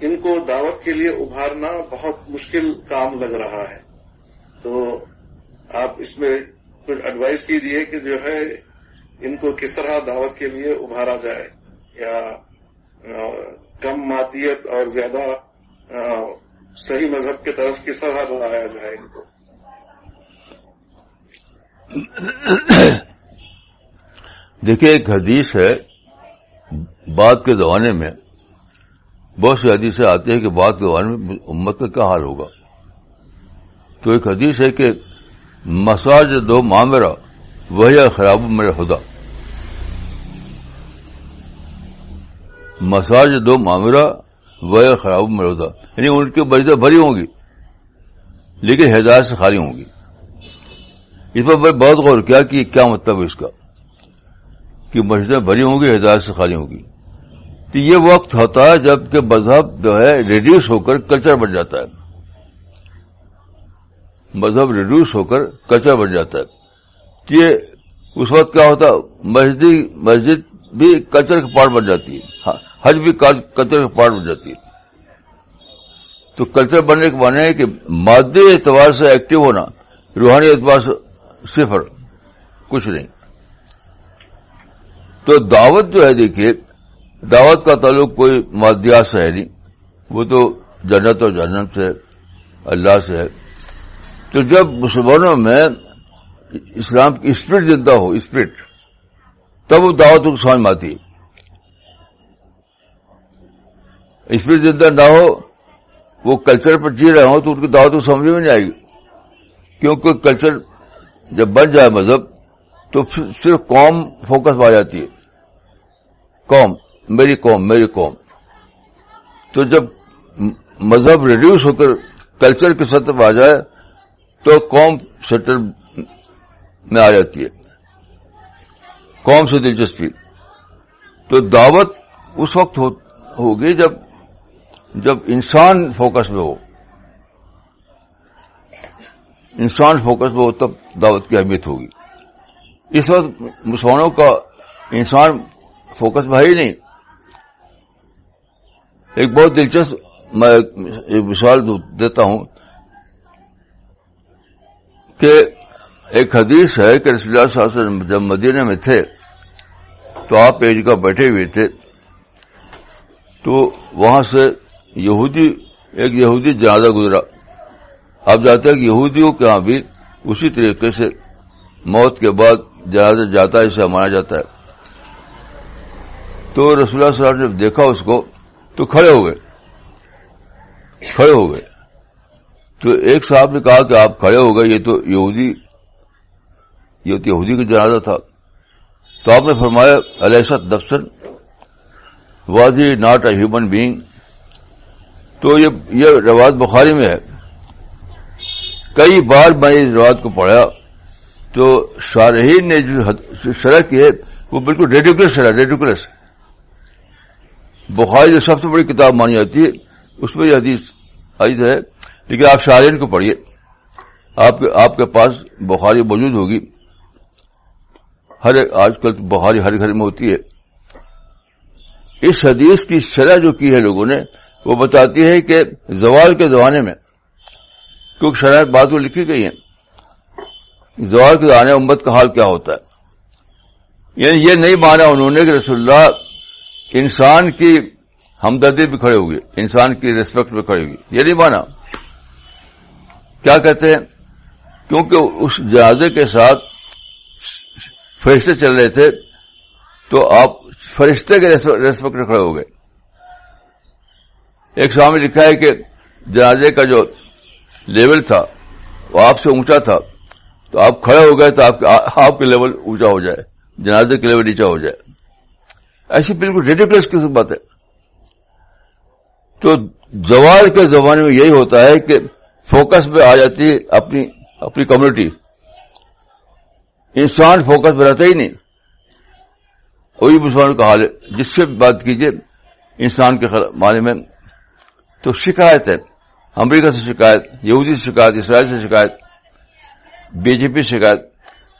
ان کو دعوت کے لیے ابھارنا بہت مشکل کام لگ رہا ہے۔ تو آپ اس میں کچھ ایڈوائز کیجیے کہ جو ہے ان کو کس طرح دعوت کے لیے ابھارا جائے۔ یا کم ماتیت اور زیادہ صحیح مذہب کی طرف کس طرح لایا جائے ان کو۔ دیکھیے، ایک حدیث ہے، بعد کے زمانے میں بہت سی حدیثیں آتی ہیں کہ بعد کے زمانے میں امت کا کیا حال ہوگا؟ تو ایک حدیث ہے کہ مساج دو معامرہ وہی خراب میرا خدا۔ مساج دو معامرہ وہ خراب میرا خدا۔ یعنی ان کی مسجدیں بھری ہوں گی، لیکن ہدایت سے خالی ہوں گی۔ اس پر میں بہت غور کیا کہ کیا مطلب ہے اس کا، کہ مسجدیں بھری ہوں گی، ہدایت سے خالی ہوں گی۔ تو یہ وقت ہوتا ہے جبکہ مذہب جو ہے ریڈیوس ہو کر کلچر بن جاتا ہے۔ مذہب ریڈیوس ہو کر کلچر بن جاتا ہے۔ یہ اس وقت کیا ہوتا مسجد مسجد بھی کلچر کا پارٹ بن جاتی ہے۔ ہاں، حج بھی کلچر کا پارٹ بن جاتی ہے۔ تو کلچر بننے کے معنی ہے کہ مادی اعتبار سے ایکٹیو ہونا، روحانی اعتبار سے صفر، کچھ نہیں۔ تو دعوت جو ہے دیکھیے دعوت کا تعلق کوئی مادیات سے ہے نہیں۔ وہ تو جنت اور جنت سے اللہ سے ہے۔ تو جب مسلمانوں میں اسلام کی اسپرٹ زندہ ہو اسپرٹ تب وہ دعوت کو سمجھ میں آتی ہے۔ اسپرٹ زندہ نہ ہو، وہ کلچر پر جی رہے ہوں تو ان کی دعوت کو سمجھ میں نہیں آئے گی۔ کیونکہ کلچر جب بن جائے مذہب، تو صرف قوم فوکس میں آ جاتی ہے۔ قوم۔ میری قوم میری قوم۔ تو جب مذہب ریڈیوس ہو کر کلچر کے سطح پہ آ جائے، تو قوم سیٹر میں آ جاتی ہے۔ قوم سے دلچسپی۔ تو دعوت اس وقت ہوگی جب جب انسان فوکس میں ہو۔ انسان فوکس میں ہو تب دعوت کی اہمیت ہوگی۔ اس وقت مسلمانوں کا انسان فوکس میں ہے ہی نہیں۔ ایک بہت دلچسپ میں مثال دیتا ہوں کہ ایک حدیث ہے کہ رسول اللہ صلی اللہ علیہ وسلم جب مدینہ میں تھے تو آپ ایک جگہ بیٹھے ہوئے تھے تو وہاں سے یہودی، ایک یہودی جنازہ گزرا۔ آپ جاتے ہیں کہ یہودیوں کے ہاں بھی اسی طریقے سے موت کے بعد جنازہ جاتا ہے، اسے مانا جاتا ہے۔ تو رسول اللہ صلی اللہ علیہ وسلم نے دیکھا اس کو تو کھڑے ہو گئے۔ کھڑے ہو گئے۔ تو ایک صاحب نے کہا کہ آپ کھڑے ہو گئے، یہ تو یہودی، یہ تو یہودی کا جنازہ تھا۔ تو آپ نے فرمایا علیست دفسن was he not a human being تو یہ رواج بخاری میں ہے۔ کئی بار میں اس روایت کو پڑھا، تو شارحین نے جو شرح کی ہے، وہ بالکل ریڈیکولس ہے ریڈیکولس بخاری جو سب سے بڑی کتاب مانی جاتی ہے، اس میں یہ حدیث حدیث ہے۔ لیکن آپ شارحین کو پڑھیے۔ آپ کے پاس بخاری موجود ہوگی۔ ہر آج کل بخاری ہر گھر میں ہوتی ہے۔ اس حدیث کی شرح جو کی ہے لوگوں نے، وہ بتاتی ہے کہ زوال کے زمانے میں کیونکہ شرائط بات وہ لکھی گئی ہیں۔ زوال کے زمانے امت کا حال کیا ہوتا ہے؟ یعنی یہ نہیں مانا انہوں نے کہ رسول اللہ انسان کی ہمدردی بھی کھڑے ہوگی، انسان کی ریسپیکٹ بھی کھڑے ہوگی۔ یہ نہیں مانا۔ کیا کہتے ہیں؟ کیونکہ اس جنازے کے ساتھ فرشتے چل رہے تھے، تو آپ فرشتے کے ریسپیکٹ میں کھڑے ہو گئے۔ ایک سامنے لکھا ہے کہ جنازے کا جو لیول تھا، وہ آپ سے اونچا تھا۔ تو آپ کھڑے ہو گئے تو آپ کے لیول اونچا ہو جائے۔ جنازے کے لیول نیچا ہو جائے۔ ایسی بالکل ریڈیکولس قسم بات ہے تو زوال کے زمانے میں یہی ہوتا ہے کہ فوکس پہ آ جاتی ہے اپنی اپنی کمیونٹی انسان فوکس پہ رہتا ہی نہیں۔ وہی مسلمان کا حال ہے۔ جس سے بات کیجیے، انسان کے معنی میں تو شکایت ہے۔ امریکہ سے شکایت، یہودی سے شکایت، اسرائیل سے شکایت، بی جے پی سے شکایت۔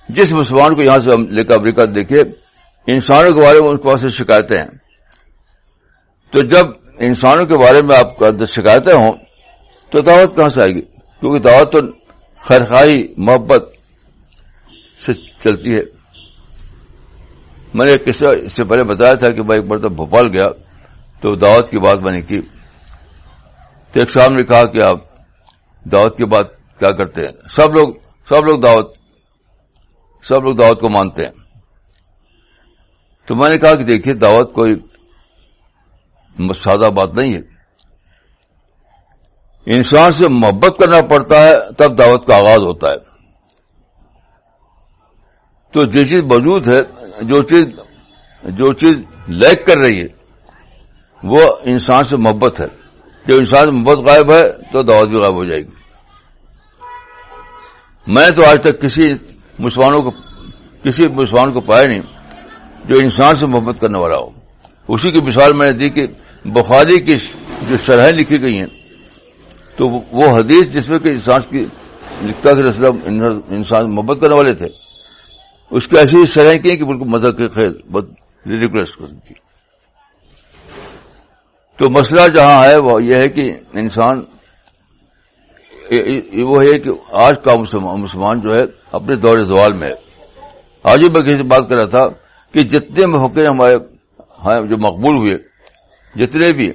جس مسلمان کو یہاں سے لے کر امریکہ دیکھیے انسانوں کے بارے میں ان کے پاس شکایتیں ہیں۔ تو جب انسانوں کے بارے میں آپ کا شکایتیں ہوں، تو دعوت کہاں سے آئے گی؟ کیونکہ دعوت تو خیرخائی محبت سے چلتی ہے۔ میں نے قصہ اس سے پہلے بتایا تھا کہ میں ایک مرتبہ بھوپال گیا، تو دعوت کی بات میں نے کی۔ تو ایک صاحب نے کہا کہ آپ دعوت کی بات کیا کرتے ہیں؟ سب لوگ سب لوگ دعوت، سب لوگ دعوت کو مانتے ہیں۔ تو میں نے کہا کہ دیکھیے دعوت کوئی سادہ بات نہیں ہے۔ انسان سے محبت کرنا پڑتا ہے تب دعوت کا آغاز ہوتا ہے۔ تو جو چیز موجود ہے، جو چیز جو چیز لیک کر رہی ہے، وہ انسان سے محبت ہے۔ جب انسان سے محبت غائب ہے، تو دعوت بھی غائب ہو جائے گی۔ میں تو آج تک کسی مسلمانوں کو، کسی مسلمان کو پایا نہیں۔ جو انسان سے محبت کرنے والا ہو۔ اسی کی مثال میں نے دی کہ بخاری کی جو شرحیں لکھی گئی ہیں، تو وہ حدیث جس میں کہ انسان کی لکھتا کہ رسول انسان محبت کرنے والے تھے۔ اس کی ایسی شرح کی کہ بالکل مذہب کے خیر، بہت ریڈیکولس قسم کی۔ تو مسئلہ جہاں ہے وہ یہ ہے کہ انسان وہ ہے کہ آج کا مسلمان جو ہے، اپنے دور زوال میں ہے۔ آج ہی میں کسی سے بات کر رہا تھا کہ جتنے مفکر ہمارے ہاں جو مقبول ہوئے، جتنے بھی،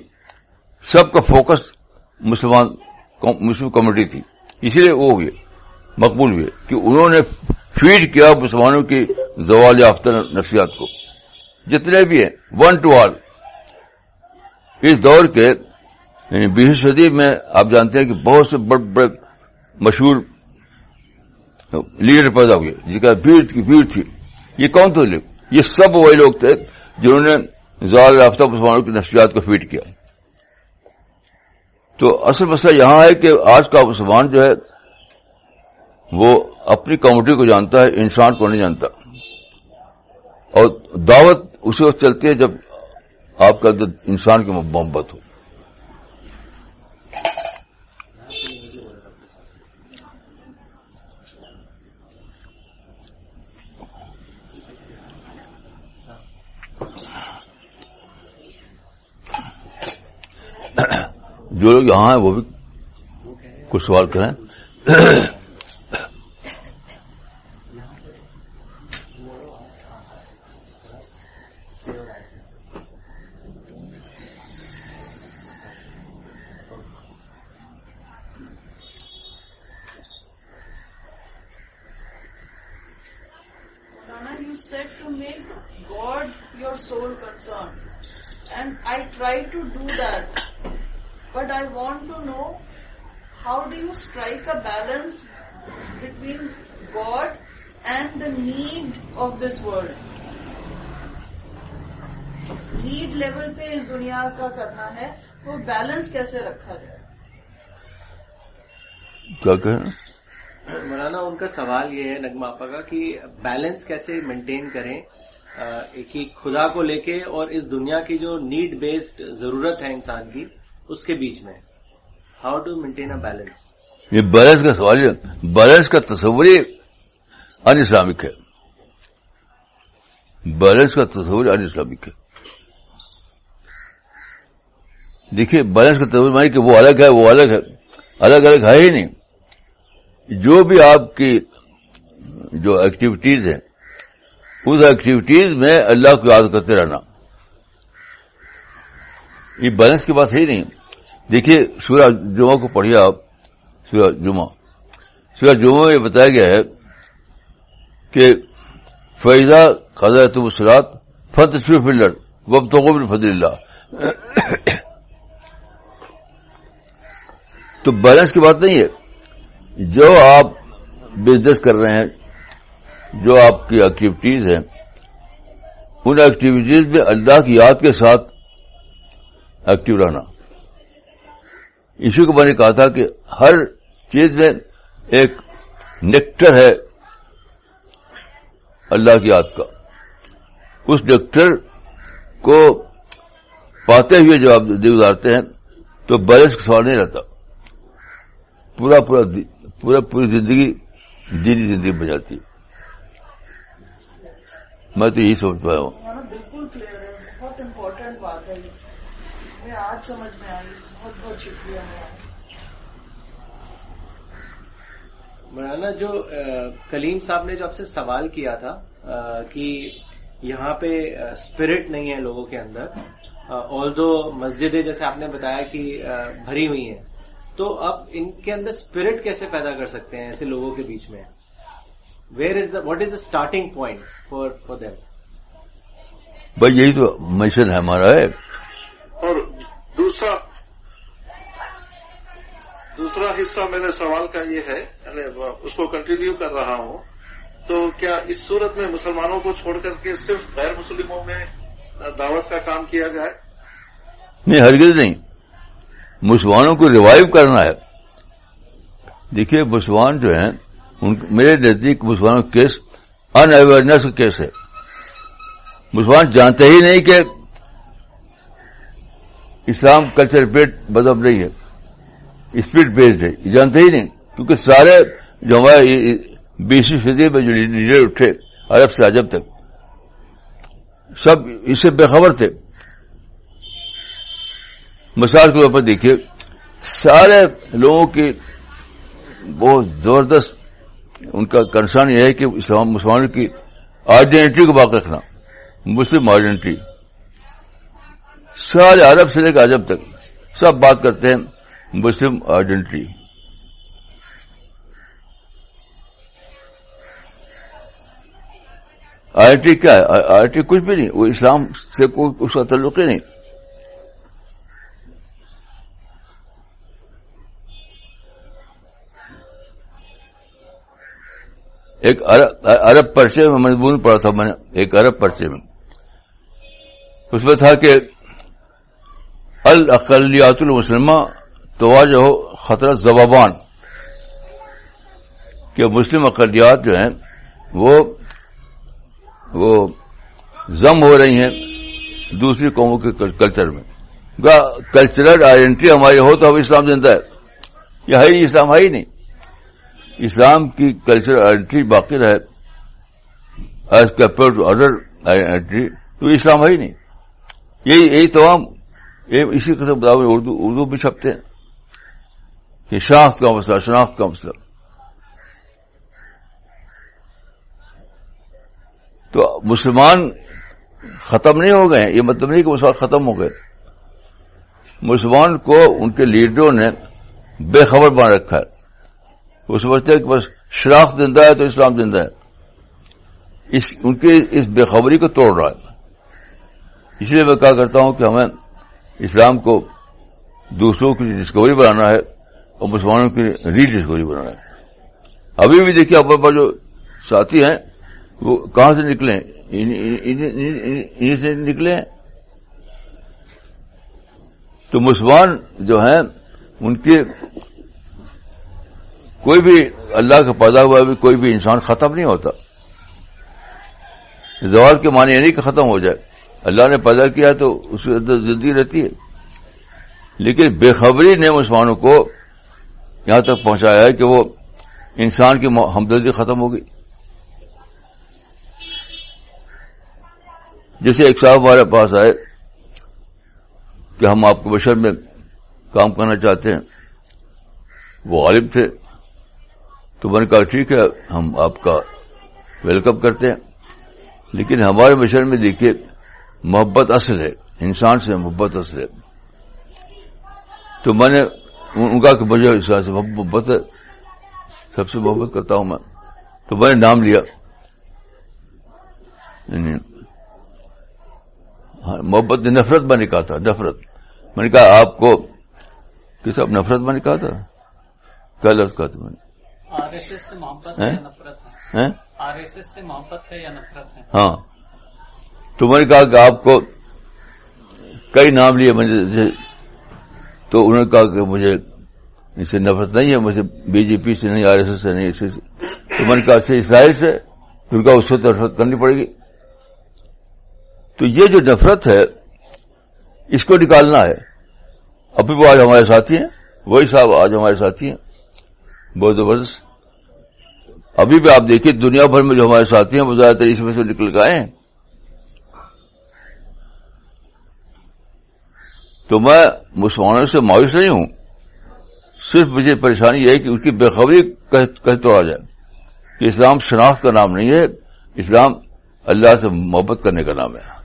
سب کا فوکس مسلمان مسلم کمیونٹی تھی۔ اسی لیے وہ ہوئے، مقبول ہوئے کہ انہوں نے فیڈ کیا مسلمانوں کی زوال یافتہ نفسیات کو۔ جتنے بھی ہیں ون ٹو آل اس دور کے یعنی بیس صدی میں آپ جانتے ہیں کہ بہت سے بڑے بڑے مشہور لیڈر پیدا ہوئے، جن کا بھیڑ کی بھیڑ تھی۔ یہ کون تھے لوگ؟ یہ سب وہی لوگ تھے جنہوں نے زیادہ یافتہ مسلمانوں کی نفسیات کو فیٹ کیا۔ تو اصل مسئلہ یہاں ہے کہ آج کا مسلمان جو ہے، وہ اپنی کمیونٹی کو جانتا ہے، انسان کو نہیں جانتا۔ اور دعوت اسی وقت چلتی ہے جب آپ کا انسان کی محبت ہو۔ جو لوگ یہاں ہیں وہ بھی کچھ سوال کریں You said to make God your sole concern. And I But I want to know how do you strike a balance between God and the need of this world? Need level پہ اس دنیا کا کرنا ہے تو balance کیسے رکھا جائے کیا کہیں مولانا ان کا سوال یہ ہے نگما آپا کا کہ بیلنس کیسے مینٹین کریں ایک ہی خدا کو لے کے اور اس دنیا کی جو نیڈ بیسڈ ضرورت ہے انسان کی اس کے بیچ میں. How to maintain a balance یہ بیلنس کا سوال ہے بیلنس کا تصور ان اسلامک ہے. بیلنس کا تصور ان اسلامک ہے. دیکھیے بیلنس کا تصور مانی کہ وہ الگ ہے، وہ الگ ہے. الگ الگ ہے ہی نہیں. جو بھی آپ کی جو ایکٹیویٹیز ہیں، اس ایکٹیویٹیز میں اللہ کو یاد کرتے رہنا. یہ بیلنس کی بات ہے ہی نہیں۔ دیکھیے، سورہ جمعہ کو پڑھیے آپ۔ سورہ جمعہ۔ سورہ جمعہ میں یہ بتایا گیا ہے کہ فیضا خزا تم سرات فت فلر وب تو فضل اللہ تو بیلنس کی بات نہیں ہے۔ جو آپ بزنس کر رہے ہیں، جو آپ کی ایکٹیویٹیز ہیں، ان ایکٹیویٹیز میں اللہ کی یاد کے ساتھ ایکٹیو رہنا۔ اسی کو میں نے کہا تھا کہ ہر چیز میں ایک نیکٹر ہے اللہ کی یاد کا۔ اس نیکٹر کو پاتے ہوئے جب آپ گزارتے ہیں تو بیلنس کا سوال نہیں رہتا۔ پورا پورا پورا پوری زندگی دینی زندگی بن جاتی۔ میں تو یہی سمجھ پایا ہوں۔ میں آج سمجھ میں آئی۔ بہت بہت شکریہ مولانا جو کلیم صاحب نے جو آپ سے سوال کیا تھا کہ یہاں پہ اسپرٹ نہیں ہے لوگوں کے اندر آل دو مسجدیں جیسے آپ نے بتایا کہ بھری ہوئی ہیں تو اب ان کے اندر اسپرٹ کیسے پیدا کر سکتے ہیں ایسے لوگوں کے بیچ میں؟ Where is the what is the starting point for for them بھائی یہی تو مشن ہے ہمارا۔ ہے اور دوسرا دوسرا حصہ میرے سوال کا یہ ہے یعنی اس کو کنٹینیو کر رہا ہوں۔ تو کیا اس صورت میں مسلمانوں کو چھوڑ کر کے صرف غیر مسلموں میں دعوت کا کام کیا جائے؟ نہیں، ہرگز نہیں۔ مسلمانوں کو ریوائو کرنا ہے۔ دیکھیے، مسلمان جو ہیں، ان میرے نزدیک مسلمانوں کا کیس ان اویئرنیس کا کیس ہے۔ مسلمان جانتے ہی نہیں کہ اسلام کلچر پیٹ مذہب نہیں ہے۔ اسپرٹ بیسڈ ہے۔ یہ جانتے ہی نہیں، کیونکہ سارے جو ہمارے بیسویں صدی میں جو لیڈر اٹھے، عرب سے عجب تک۔ سب اس سے بےخبر تھے۔ مثال کے طور پر دیکھیے، سارے لوگوں کی بہت زبردست ان کا کنسرن یہ ہے کہ اسلام، مسلمانوں کی آئیڈینٹی کو باقی رکھنا۔ مسلم آئیڈینٹی سارے عرب سے لے کر عجب تک سب بات کرتے ہیں مسلم آئیڈینٹی آئی ٹی کیا ہے؟ آئی ٹی کچھ بھی نہیں، وہ اسلام سے کوئی اس کا تعلق ہی نہیں۔ ایک عرب پرچے میں مضمون پڑھا تھا میں نے، ایک عرب پرچے میں۔ اس میں تھا کہ الاقلیات المسلمہ تواجہ ہو خطرہ زبابان؟ کہ مسلم اقلیات جو ہیں، وہ وہ زم ہو رہی ہیں دوسری قوموں کے کلچر میں۔ کلچرل آئیڈینٹی ہماری ہو تو اب اسلام زندہ ہے یہ ہے ہی اسلام، ہے ہی نہیں۔ اسلام کی کلچرل آئیڈینٹی باقی رہے۔ As compare to other identity تو اسلام ہے ہی نہیں۔ یہی یہی تمام اسی قسم بتا اردو اردو بھی چھپتے ہیں۔ کہ شناخت کا مسئلہ، شناخت کا مسئلہ۔ تو مسلمان ختم نہیں ہو گئے، یہ مطلب نہیں کہ مسلمان ختم ہو گئے۔ مسلمان کو ان کے لیڈروں نے بے خبر بنا رکھا ہے۔ وہ سمجھتے ہیں کہ بس شراخت زندہ ہے تو اسلام زندہ ہے۔ اس، ان کی اس بے خبری کو توڑ رہا ہے۔ اس لیے میں کہا کرتا ہوں کہ ہمیں اسلام کو دوسروں کی ڈسکوری بنانا ہے اور مسلمانوں کی ری ڈسکوری بنانا ہے۔ ابھی بھی دیکھیے اپنے جو ساتھی ہیں، وہ کہاں سے نکلے؟ انہیں سے نکلے؟ ہیں تو مسلمان جو ہیں، ان کے کوئی بھی اللہ کا پیدا ہوا بھی کوئی بھی انسان ختم نہیں ہوتا۔ زوال کے معنی یعنی کہ ختم ہو جائے۔ اللہ نے پیدا کیا تو اس کے اندر زندگی رہتی ہے۔ لیکن بے خبری نے مسلمانوں کو یہاں تک پہنچایا ہے کہ وہ انسان کی ہمدردی ختم ہو گئی۔ جیسے ایک صاحب ہمارے پاس آئے کہ ہم آپ کو بشر میں کام کرنا چاہتے ہیں۔ وہ غالب تھے۔ تو میں نے کہا، ٹھیک ہے، ہم آپ کا ویلکم کرتے ہیں۔ لیکن ہمارے مشن میں دیکھیے محبت اصل ہے انسان سے محبت اصل ہے۔ تو میں نے ان کا کہ مجھے اس سے محبت ہے سب سے محبت کرتا ہوں میں۔ تو میں نے نام لیا۔ یعنی ہاں، محبت نے نفرت بنے کہا تھا نفرت۔ میں نے کہا آپ کو کس اب نفرت بنے کہا تھا؟ کیا لفظ کہا تھا میں نے؟ محبت ہے یا نفرت ہے؟ ہاں۔ تو میں نے کہا کہ آپ کو کئی نام لیے میں نے تو انہوں نے کہا کہ مجھے اس سے نفرت نہیں ہے، مجھے بی جے پی سے نہیں، آر ایس ایس سے نہیں اسی سے تو میں نے کہا اچھا اسرائیل سے تو ان کا اس سے تو نفرت کرنی پڑے گی۔ تو یہ جو نفرت ہے، اس کو نکالنا ہے۔ ابھی وہ آج ہمارے ساتھی ہیں، وہی صاحب آج ہمارے ساتھی ہیں۔ بہت زبردست۔ ابھی بھی آپ دیکھیے، دنیا بھر میں جو ہمارے ساتھی ہیں، وہ زیادہ تر اس میں سے نکل گئے ہیں۔ تو میں مسلمانوں سے مایوس نہیں ہوں۔ صرف مجھے پریشانی یہ ہے کہ اس کی بےخبری کہ توڑا جائے۔ کہ اسلام شناخت کا نام نہیں ہے، اسلام اللہ سے محبت کرنے کا نام ہے۔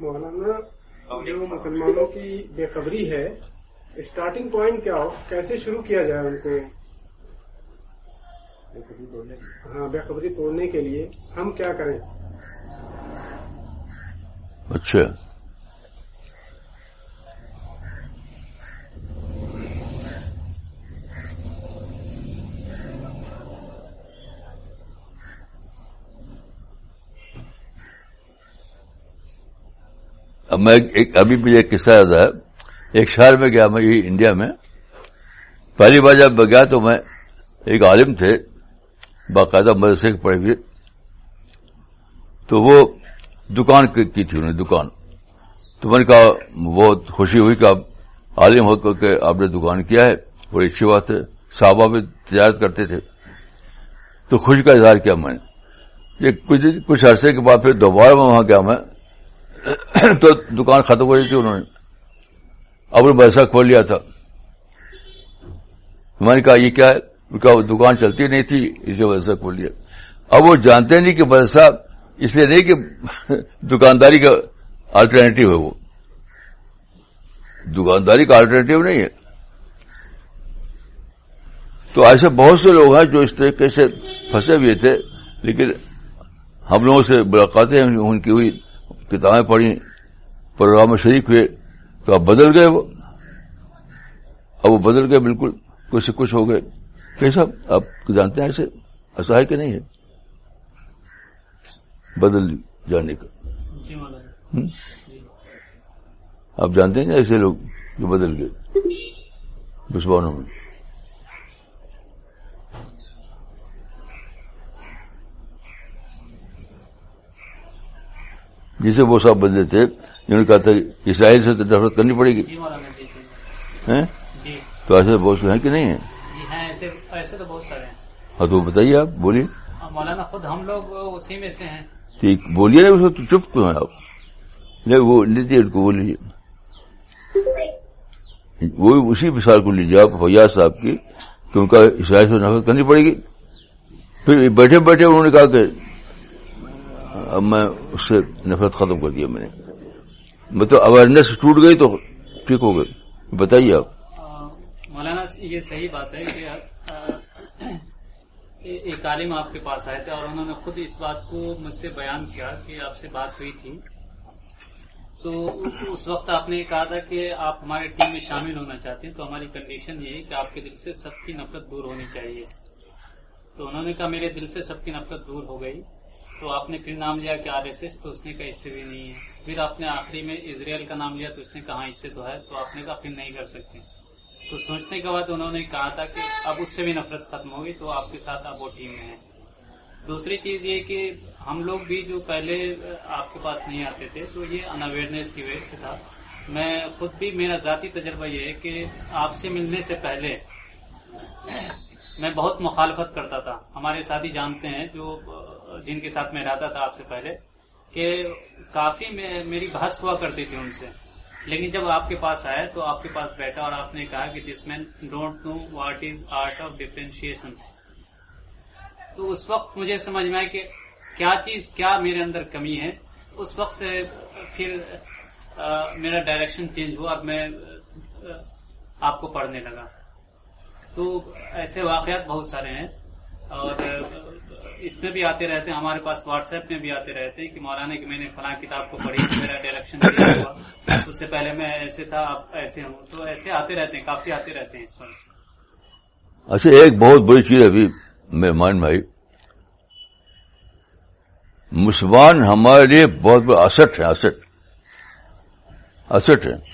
مولانا، جو مسلمانوں کی بے خبری ہے اسٹارٹنگ پوائنٹ کیا ہو؟ کیسے شروع کیا جائے ان کو؟ ہاں بے خبری توڑنے کے لیے ہم کیا کریں؟ اچھا۔ اب میں ایک ابھی بھی ایک قصہ یاد ہے۔ ایک شہر میں گیا میں یہ انڈیا میں۔ پہلی بار جب میں گیا تو میں ایک عالم تھے، باقاعدہ مدرسے کے پڑے ہوئے۔ تو وہ دکان کی تھی انہیں دکان۔ تو میں نے کہا، بہت خوشی ہوئی کہ آپ عالم ہو کر کے آپ نے دکان کیا ہے۔ بڑی اچھی بات ہے۔ صحابہ بھی تجارت کرتے تھے۔ تو خوشی کا اظہار کیا میں نے۔ یہ کچھ کچھ عرصے کے بعد پھر دوبارہ میں وہاں گیا میں۔ تو دکان ختم ہو رہی تھی انہوں نے۔ اب نے پیسہ کھول لیا تھا۔ میں نے کہا، یہ کیا ہے؟ کہا وہ دکان چلتی نہیں تھی، اس لیے پیسہ کھول لیا۔ اب وہ جانتے نہیں کہ پیسہ اس لیے نہیں کہ دکانداری کا آلٹرنیٹو ہے وہ۔ دکانداری کا آلٹرنیٹو نہیں ہے۔ تو ایسے بہت سے لوگ ہیں جو اس طریقے سے پھنسے ہوئے تھے، لیکن ہم لوگوں سے ملاقاتیں ان کی ہوئی، کتابیں پڑھی پروگرام میں شریک ہوئے۔ تو اب بدل گئے وہ۔ اب وہ بدل گئے بالکل، کچھ سے کچھ ہو گئے۔ کیسا آپ جانتے ہیں ایسے ایسا ہے کہ نہیں ہے بدل جانے کا۔ آپ جانتے ہیں ایسے لوگ جو بدل گئے۔ بسوانوں میں۔ جسے وہ سب بدلے تھے جنہوں نے کہا تھا اسرائیل سے تو نفرت کرنی پڑے گی۔ تو ایسے بہت سے ہیں کہ نہیں ہیں؟ ہاں تو بتائیے آپ بولیے۔ مولانا خود ہم لوگ اسی میں سے ہیں۔ ٹھیک بولیے نا اس کو چپ کیوں ہیں آپ؟ نہیں وہ لیجیے ان کو بولیے وہ اسی مثال کو لیجیے آپ فیاض صاحب کی کہ ان کا اسرائیل سے نفرت کرنی پڑے گی۔ پھر بیٹھے بیٹھے انہوں نے کہا کہ اب میں اس سے نفرت ختم کر دیا میں نے۔ مطلب اویئرنیس ٹوٹ گئی تو ٹھیک ہو گئی۔ بتائیے آپ۔ مولانا، یہ صحیح بات ہے کہ ایک عالم آپ کے پاس آئے تھے اور انہوں نے خود اس بات کو مجھ سے بیان کیا کہ آپ سے بات ہوئی تھی۔ تو اس وقت آپ نے کہا تھا کہ آپ ہمارے ٹیم میں شامل ہونا چاہتے ہیں، تو ہماری کنڈیشن یہ ہے کہ آپ کے دل سے سب کی نفرت دور ہونی چاہیے۔ تو انہوں نے کہا میرے دل سے سب کی نفرت دور ہو گئی۔ تو آپ نے پھر نام لیا کہ آر ایس ایس تو اس نے کہا اس سے بھی نہیں ہے۔ پھر آپ نے آخری میں اسرائیل کا نام لیا تو اس نے کہا ہاں، اس سے تو ہے۔ تو آپ نے کہا پھر نہیں کر سکتے۔ تو سوچنے کے بعد انہوں نے کہا تھا کہ اب اس سے بھی نفرت ختم ہوگی تو آپ کے ساتھ آپ وہ ٹیم میں ہیں دوسری چیز یہ کہ ہم لوگ بھی جو پہلے آپ کے پاس نہیں آتے تھے تو یہ ان اویئرنیس کی وجہ سے تھا۔ میں خود بھی، میرا ذاتی تجربہ یہ ہے کہ آپ سے ملنے سے پہلے میں بہت مخالفت کرتا تھا۔ ہمارے ساتھی جانتے ہیں جو جن کے ساتھ میں رہتا تھا آپ سے پہلے، کہ کافی میری بحث ہوا کرتی تھی ان سے۔ لیکن جب آپ کے پاس آیا تو آپ کے پاس بیٹھا اور آپ نے کہا کہ this man don't know what is art of differentiation تو اس وقت مجھے سمجھ میں آئے کہ کیا چیز، کیا میرے اندر کمی ہے۔ اس وقت سے پھر میرا ڈائریکشن چینج ہوا۔ اب میں آپ کو پڑھنے لگا۔ تو ایسے واقعات بہت سارے ہیں۔ اور اس میں بھی آتے رہتے ہیں، ہمارے پاس واٹس ایپ میں بھی آتے رہتے ہیں کہ مولانا کہ میں نے فلاں کتاب کو پڑھی، میرا ڈائریکشن ہوا۔ اس سے پہلے میں ایسے تھا، اب ایسے ہوں۔ تو ایسے آتے رہتے ہیں، کافی آتے رہتے ہیں اس پر۔ اچھا ایک بہت بڑی چیز ابھی مہمان بھائی مسلمان ہمارے لیے بہت بڑا اسٹ ہے اسٹ اسٹ ہے۔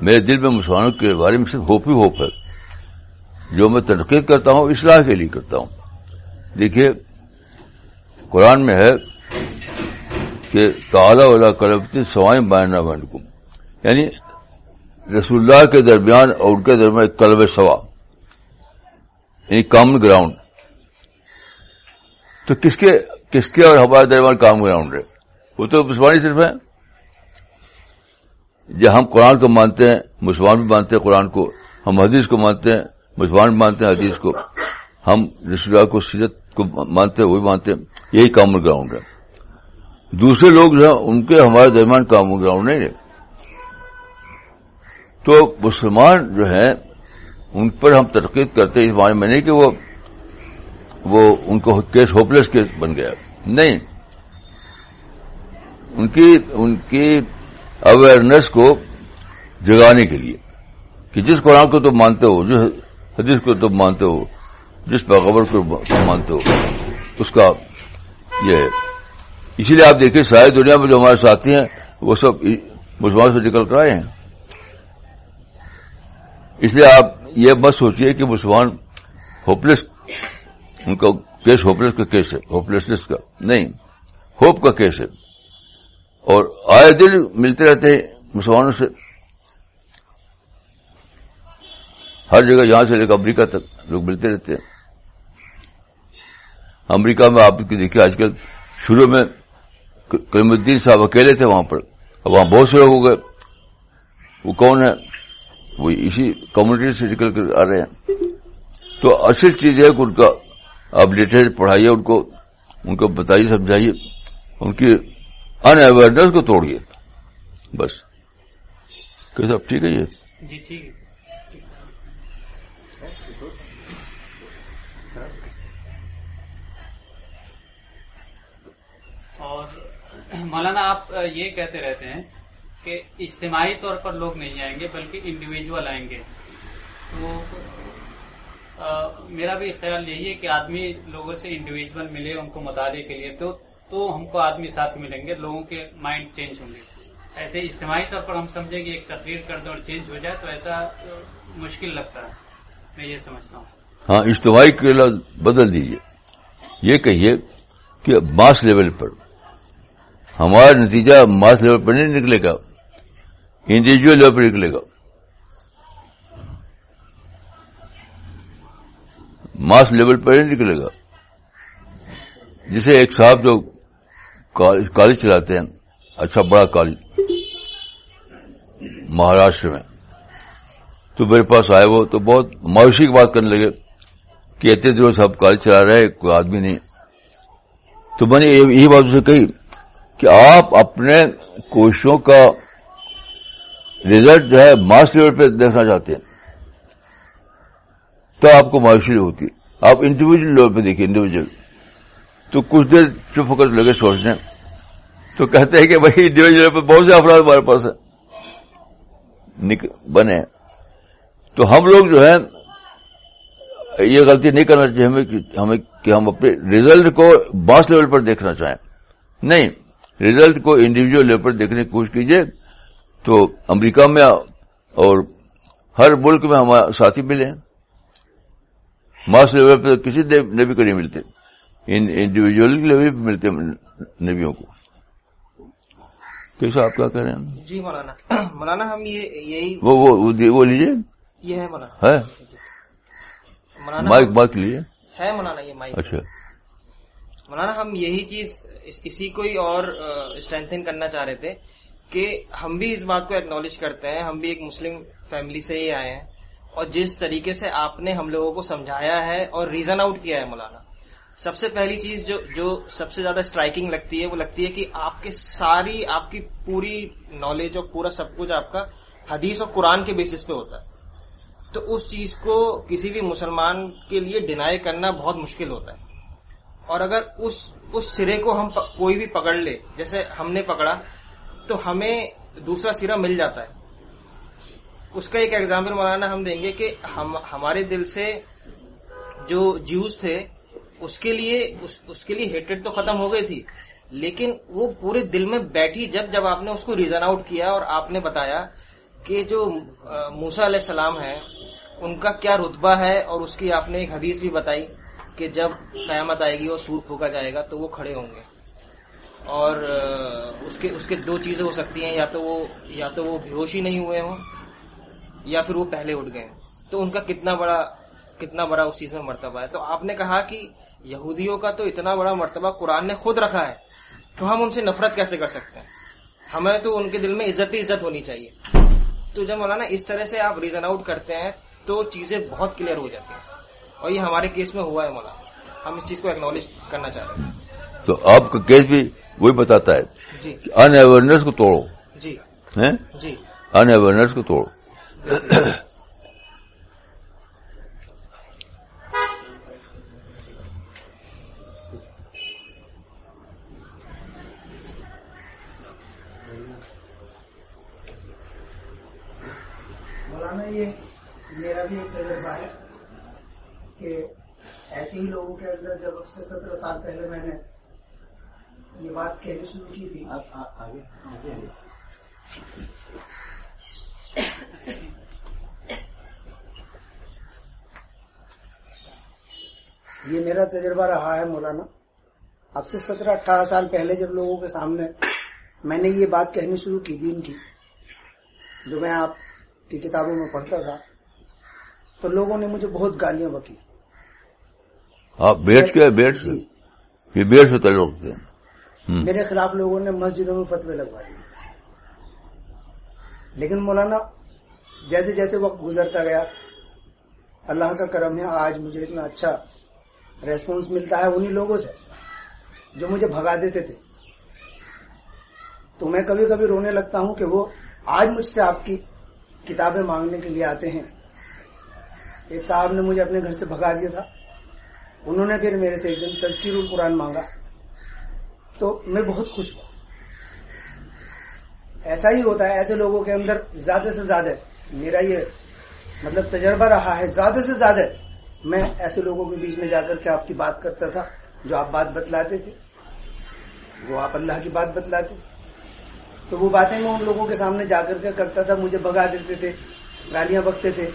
میرے دل میں مسلمانوں کے بارے میں صرف ہوپ ہی ہوپ ہے۔ جو میں تنقید کرتا ہوں، اصلاح کے لیے کرتا ہوں۔ دیکھیے، قرآن میں ہے کہ تعالی والا کلبتی سوائیں بائنا بین کو یعنی رسول اللہ کے درمیان اور ان کے درمیان کلب سوا یعنی کامن گراؤنڈ تو کس کے کس کے اور ہمارے درمیان کامن گراؤنڈ ہے؟ وہ تو مسلمان صرف ہے جب ہم قرآن کو مانتے ہیں، مسلمان بھی مانتے ہیں، قرآن کو، ہم حدیث کو مانتے ہیں مسلمان مانتے ہیں حدیث کو، ہم رسول اللہ کو سیرت کو مانتے ہیں وہی مانتے ہیں، یہی کامن گراؤنڈ ہے۔ دوسرے لوگ جو ہیں، ان کے ہمارے درمیان کامن گراؤنڈ نہیں ہے۔ تو مسلمان جو ہیں، ان پر ہم ترقید کرتے اس معنی میں نہیں کہ وہ وہ ان کو کیس ہوپلیس کیس بن گیا۔ نہیں۔ ان کی ان کی اویئرنیس کو جگانے کے لیے کہ جس قرآن کو تم مانتے ہو جس حدیث کو تم مانتے ہو، جس پیغبر کو مانتے ہو۔ اس کا یہ ہے اسی لیے آپ دیکھیے، ساری دنیا میں جو ہمارے ساتھی ہیں، وہ سب مسلمان سے نکل کر آئے ہیں۔ اس لیے آپ یہ مت سوچیے کہ مسلمان ہوپلیس ان کا کیس ہوپلیس کا کیس ہے ہوپلیسنس کا۔ نہیں ہوپ کا کیس ہے۔ اور آئے دن ملتے رہتے ہیں مسلمانوں سے۔ ہر جگہ یہاں سے لے کر امریکہ تک لوگ ملتے رہتے ہیں۔ امریکہ میں آپ دیکھیے آج کل شروع میں کریم الدین صاحب اکیلے تھے وہاں پر۔ اب وہاں بہت سے لوگ ہو گئے۔ وہ کون ہے وہ اسی کمیونٹی سے نکل کر آ رہے ہیں۔ تو اصل چیز ہے کہ ان کا آپ لٹریچر پڑھائیے ان کو ان کو بتائیے، سمجھائیے۔ ان کی ان اویئرنیس کو توڑیے۔ بس۔ کہ سب ٹھیک ہے یہ؟ جی ٹھیک۔ ہے اور مولانا، آپ یہ کہتے رہتے ہیں کہ اجتماعی طور پر لوگ نہیں آئیں گے، بلکہ انڈیویجول آئیں گے۔ تو میرا بھی خیال یہی ہے کہ آدمی لوگوں سے انڈیویجول ملے، ان کو مطالعے کے لیے، تو تو ہم کو آدمی ساتھ ملیں گے، لوگوں کے مائنڈ چینج ہوں گے۔ ایسے اجتماعی طور پر ہم سمجھیں کہ ایک تقریر کر دیں اور چینج ہو جائے، تو ایسا مشکل لگتا ہے۔ میں یہ سمجھتا ہوں۔ ہاں اجتماعی کے بدل دیجیے یہ کہیے کہ ماس لیول پر ہمارا نتیجہ ماس لیول پر نہیں نکلے گا انڈیویجل لیول پر نکلے گا۔ ماس لیول پر نہیں نکلے گا۔ جسے ایک صاحب جو کالج چلاتے ہیں اچھا بڑا کالج مہاراشٹر میں۔ تو میرے پاس آئے وہ تو بہت مایوسی کی بات کرنے لگے کہ اتنے دنوں سے آپ کالج چلا رہے کوئی آدمی نہیں۔ تو میں نے یہی بات اسے کہی۔ کہ آپ اپنے کوششوں کا رزلٹ جو ہے ماس لیول پہ دیکھنا چاہتے ہیں، تو آپ کو مایوسی ہوتی۔ ہے آپ انڈیویجل لیول پہ دیکھیے انڈیویجل تو کچھ دیر چپ ہو کر لگے سوچنے۔ تو کہتے ہیں کہ بھائی انڈیویجل لیول پہ بہت سے افراد ہمارے پاس بنے تو ہم لوگ جو ہے یہ غلطی نہیں کرنا چاہیے ہمیں ہمیں کہ ہم اپنے ریزلٹ کو باس لیول پر دیکھنا چاہیں۔ نہیں۔ ریزلٹ کو انڈیویجل لیول پر دیکھنے کی کوشش کیجیے تو امریکہ میں اور ہر ملک میں ہمارے ساتھی ملے ہیں۔ ماس لیول پہ کسی نبی کو نہیں ملتے۔ انڈیویجل لیول پہ ملتے نبیوں کو۔ کیسا آپ کیا کہہ رہے ہیں؟ جی مولانا۔ مولانا ہم یہ یہی وہ وہ لیجیے یہ ہے مولانا۔ ہے؟ مائک مائک لیجیے ہے مولانا یہ مائک۔ اچھا۔ مولانا، ہم یہی چیز اسی کو ہی اور اسٹرینتھن کرنا چاہ رہے تھے کہ ہم بھی اس بات کو ایکنالج کرتے ہیں، ہم بھی ایک مسلم فیملی سے ہی آئے ہیں اور جس طریقے سے آپ نے ہم لوگوں کو سمجھایا ہے اور ریزن آؤٹ کیا ہے مولانا۔ سب سے پہلی چیز جو جو سب سے زیادہ اسٹرائکنگ لگتی ہے، وہ لگتی ہے کہ آپ کے ساری، آپ کی پوری نالج اور پورا سب کچھ آپ کا حدیث اور قرآن کے بیسس پہ ہوتا ہے۔ تو اس چیز کو کسی بھی مسلمان کے لیے ڈینائی کرنا بہت مشکل ہوتا ہے۔ اور اگر اس اس سرے کو ہم کوئی بھی پکڑ لے جیسے ہم نے پکڑا تو ہمیں دوسرا سرا مل جاتا ہے۔ اس کا ایک ایگزامپل مولانا ہم دیں گے کہ ہم ہمارے دل سے جو جیوز تھے اس کے لیے اس, اس کے لیے ہیٹریڈ تو ختم ہو گئی تھی لیکن وہ پورے دل میں بیٹھی جب جب آپ نے اس کو ریزن آؤٹ کیا اور آپ نے بتایا کہ جو موسا علیہ السلام ہے ان کا کیا رتبہ ہے اور اس کی آپ نے ایک حدیث بھی بتائی۔ کہ جب قیامت آئے گی اور سور پھونکا جائے گا تو وہ کھڑے ہوں گے۔ اور اس کے اس کے دو چیزیں ہو سکتی ہیں، یا تو وہ، یا تو وہ بےہوش ہی نہیں ہوئے ہوں، یا پھر وہ پہلے اٹھ گئے۔ تو ان کا کتنا بڑا کتنا بڑا اس چیز میں مرتبہ ہے۔ تو آپ نے کہا کہ یہودیوں کا تو اتنا بڑا مرتبہ قرآن نے خود رکھا ہے، تو ہم ان سے نفرت کیسے کر سکتے ہیں؟ ہمیں تو ان کے دل میں عزت ہی عزت ہونی چاہیے۔ تو جب مولانا اس طرح سے آپ ریزن آؤٹ کرتے ہیں تو چیزیں بہت کلیئر ہو جاتی ہیں۔ اور یہ ہمارے کیس میں ہوا ہے مولانا۔ ہم اس چیز کو اکنالج کرنا چاہ رہے ہیں۔ تو آپ کا کیس بھی وہی بتاتا ہے جی۔ ان اویئرنیس کو توڑو۔ جی۔ جی۔ ان اویئرنیس کو توڑو۔ مولانا یہ میرا بھی ایک تجربہ ہے۔ کہ ایسے ہی لوگوں کے اندر جب اب سے سترہ سال پہلے میں نے یہ بات کہنی شروع کی تھی۔ آگے یہ میرا تجربہ رہا ہے مولانا۔ اب سے سترہ اٹھارہ سال پہلے جب لوگوں کے سامنے میں نے یہ بات کہنی شروع کی دین کی، جو میں آپ کی کتابوں میں پڑھتا تھا، تو لوگوں نے مجھے بہت گالیاں بکی آپ بیٹھ کے بیٹھ جی یہ بے سے تعلق ہم۔ میرے خلاف لوگوں نے مسجدوں میں فتوے لگوا دیے۔ لیکن مولانا جیسے جیسے وقت گزرتا گیا اللہ کا کرم ہے آج مجھے اتنا اچھا ریسپونس ملتا ہے انہی لوگوں سے جو مجھے بھگا دیتے تھے۔ تو میں کبھی کبھی رونے لگتا ہوں کہ وہ آج مجھ سے آپ کی کتابیں مانگنے کے لیے آتے ہیں۔ ایک صاحب نے مجھے اپنے گھر سے بھگا دیا تھا۔ انہوں نے پھر میرے سے ایک دن تذکیر القرآن مانگا۔ تو میں بہت خوش ہوں۔ ایسا ہی ہوتا ہے، ایسے لوگوں کے اندر زیادہ سے زیادہ میرا یہ مطلب تجربہ رہا ہے، زیادہ سے زیادہ میں ایسے لوگوں کے بیچ میں جا کر کے آپ کی بات کرتا تھا جو آپ بات بتلاتے تھے۔ وہ آپ اللہ کی بات بتلاتے تو وہ باتیں میں ان لوگوں کے سامنے جا کر کے کرتا تھا، مجھے بگا دیتے تھے، گالیاں بکتے تھے۔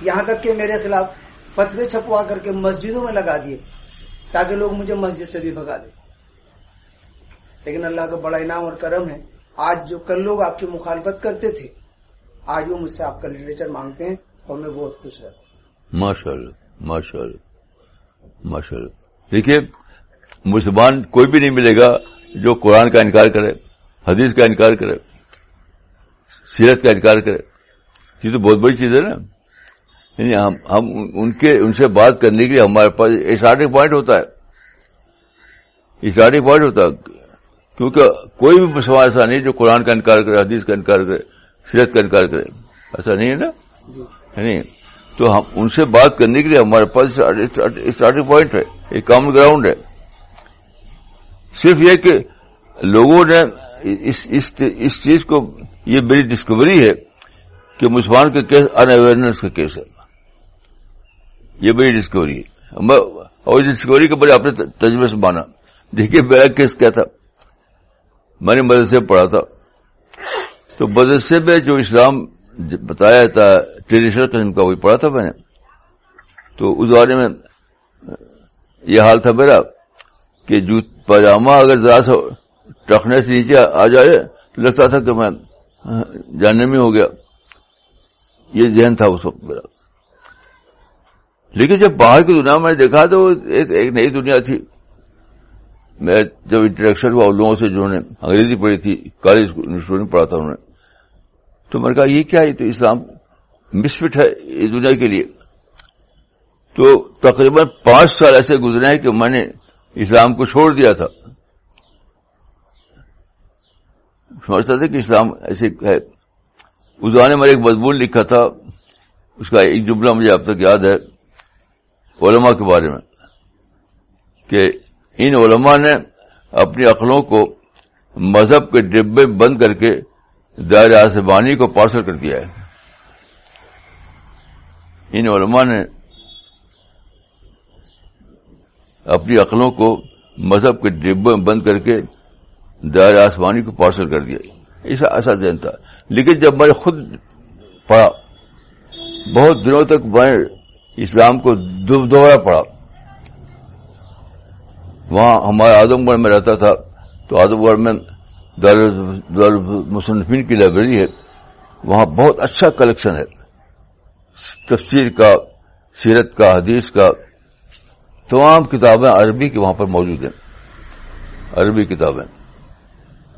یہاں تک کہ میرے خلاف فتوے چھپوا کر کے مسجدوں میں لگا دیے تاکہ لوگ مجھے مسجد سے بھی بھگا دیں لیکن اللہ کا بڑا انعام اور کرم ہے۔ آج جو کل لوگ آپ کی مخالفت کرتے تھے، آج وہ مجھ سے آپ کا لٹریچر مانگتے ہیں اور میں بہت خوش رہتا ہوں۔ ماشاء اللہ ماشاء اللہ ماشاء اللہ دیکھیے مسلمان کوئی بھی نہیں ملے گا جو قرآن کا انکار کرے، حدیث کا انکار کرے، سیرت کا انکار کرے۔ یہ تو بہت بڑی چیز ہے نا۔ یعنی ہم ہم ان کے ان سے بات کرنے کے لیے ہمارے پاس اسٹارٹنگ پوائنٹ ہوتا ہے۔ اسٹارٹنگ پوائنٹ ہوتا ہے۔ کیونکہ کوئی بھی مسلمان ایسا نہیں جو قرآن کا انکار کرے حدیث کا انکار کرے سیرت کا انکار کرے۔ ایسا نہیں ہے نا؟ نہیں تو ہم ان سے بات کرنے کے لیے ہمارے پاس اسٹارٹنگ پوائنٹ ہے۔ ایک کامن گراؤنڈ ہے۔ صرف یہ کہ لوگوں نے اس اس اس چیز کو یہ میری ڈسکوری ہے کہ مسلمان کا کیس ان اویئرنیس کا کیس ہے۔ یہ میری ڈسکوری ہے۔ میں اور ڈسکوری کے بڑے اپنے تجربے سے مانا۔ دیکھیے میرا کیس کیا تھا۔ میں نے مدرسے پڑھا تھا۔ تو مدرسے میں جو اسلام بتایا تھا ٹریڈیشنل قسم کا، وہی پڑھا تھا میں نے۔ تو اس بارے میں، یہ حال تھا میرا کہ جو پاجامہ اگر ذرا سا ٹکنے سے نیچے آ جائے، تو لگتا تھا کہ میں ہاں، جاننے میں ہو گیا۔ یہ ذہن تھا اس وقت میرا۔ لیکن جب باہر کی دنیا میں دیکھا تو ایک, ایک نئی دنیا تھی۔ میں جب انٹریکشن ہوا لوگوں سے جنہوں نے انگریزی پڑھی تھی کالج اسٹوڈنٹ پڑھا تھا انہوں نے۔ تو میں نے کہا یہ کیا ہے؟ تو اسلام مسفٹ ہے اس دنیا کے لیے۔ تو تقریباً پانچ سال ایسے گزرے ہیں کہ میں نے اسلام کو چھوڑ دیا تھا۔ سمجھتا تھا کہ اسلام ایسے ہے۔ اس زمانے میں ایک مضمون لکھا تھا اس کا ایک جملہ مجھے اب تک یاد ہے۔ علماء کے بارے میں کہ ان علماء نے اپنی عقلوں کو مذہب کے ڈبے بند کر کے دائر آسمانی کو پارسل کر دیا ہے۔ ان علماء نے اپنی عقلوں کو مذہب کے ڈبے میں بند کر کے دائر آسمانی کو پارسل کر دیا۔ ایسا ایسا ذہن تھا۔ لیکن جب میں خود پڑھا، بہت دنوں تک میں اسلام کو دوبارہ پڑھا۔ وہاں ہمارا آدم گڑھ میں رہتا تھا، تو آدم گڑھ میں مصنفین کی لائبریری ہے۔ وہاں بہت اچھا کلیکشن ہے۔ تفسیر کا، سیرت کا، حدیث کا، تمام کتابیں عربی کی وہاں پر موجود ہیں۔ عربی کتابیں۔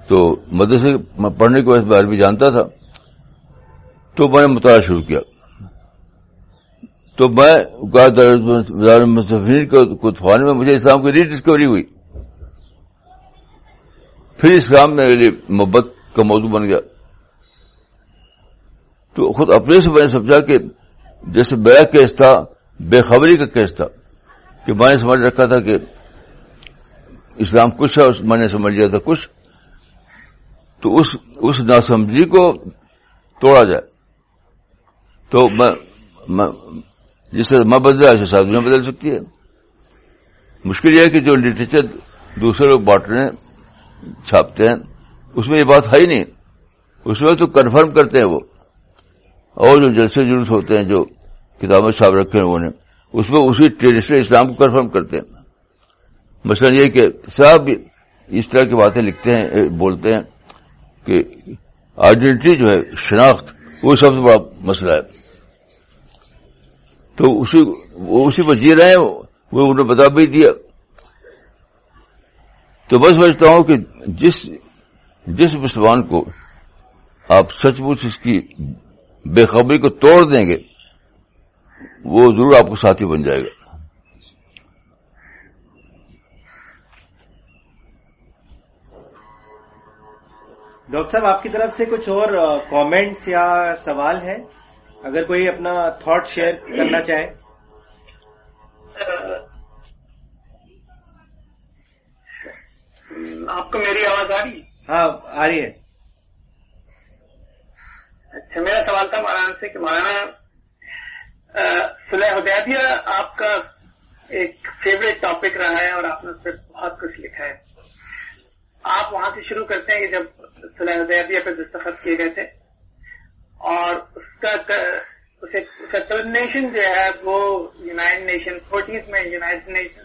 تو مدرسے میں پڑھنے کی وجہ سے میں عربی جانتا تھا، تو میں نے مطالعہ شروع کیا۔ تو میں مصنفین کو تھوانے میں مجھے اسلام کی ری ڈسکوری ہوئی۔ پھر اسلام میرے لیے محبت کا موضوع بن گیا۔ تو خود اپنے سے میں نے سمجھا کہ جیسے میرا کیس تھا، بے خبری کا کیس تھا کہ میں نے سمجھ رکھا تھا کہ اسلام کچھ ہے میں نے سمجھ لیا تھا کچھ۔ تو اس اس ناسمجھی کو توڑا جائے۔ تو میں جس سے میں بدلا ایسے ساتھ بدل سکتی ہے۔ مشکل یہ ہے کہ جو لٹریچر دوسرے لوگ بانٹنے چھاپتے ہیں، اس میں یہ بات ہے ہی نہیں۔ اس میں تو کنفرم کرتے ہیں وہ۔ اور جو جلسے جلوس ہوتے ہیں، جو کتابیں چھاپ رکھے ہیں انہوں نے، اس میں اسی ٹریڈیشنل اسلام کو کنفرم کرتے ہیں۔ مثلا یہ کہ صاحب اس طرح کی باتیں لکھتے ہیں بولتے ہیں کہ آئیڈینٹی جو ہے، شناخت، وہ سب سے بڑا مسئلہ ہے۔ تو اسی وہ اسی پر جی رہے ہیں، وہ انہوں نے بتا بھی دیا۔ تو بس سمجھتا ہوں کہ جس جس مسلمان کو آپ سچ مچ اس کی بے خبری کو توڑ دیں گے، وہ ضرور آپ کو ساتھی بن جائے گا۔ ڈاکٹر صاحب، آپ کی طرف سے کچھ اور کامنٹس یا سوال ہے اگر کوئی اپنا تھاٹ شیئر کرنا چاہے۔ آپ کو میری آواز آ رہی ہاں آ رہی ہے۔ اچھا میرا سوال تھا مولانا سے کہ مولانا صلح حدیبیہ آپ کا ایک فیوریٹ ٹاپک رہا ہے اور آپ نے اس پہ بہت کچھ لکھا ہے۔ آپ وہاں سے شروع کرتے ہیں کہ جب صلح حدیبیہ پہ دستخط کیے گئے تھے۔ اور اس کا کلمنیشن جو ہے وہ یونائٹڈ نیشن فورٹیز میں یونائٹڈ نیشن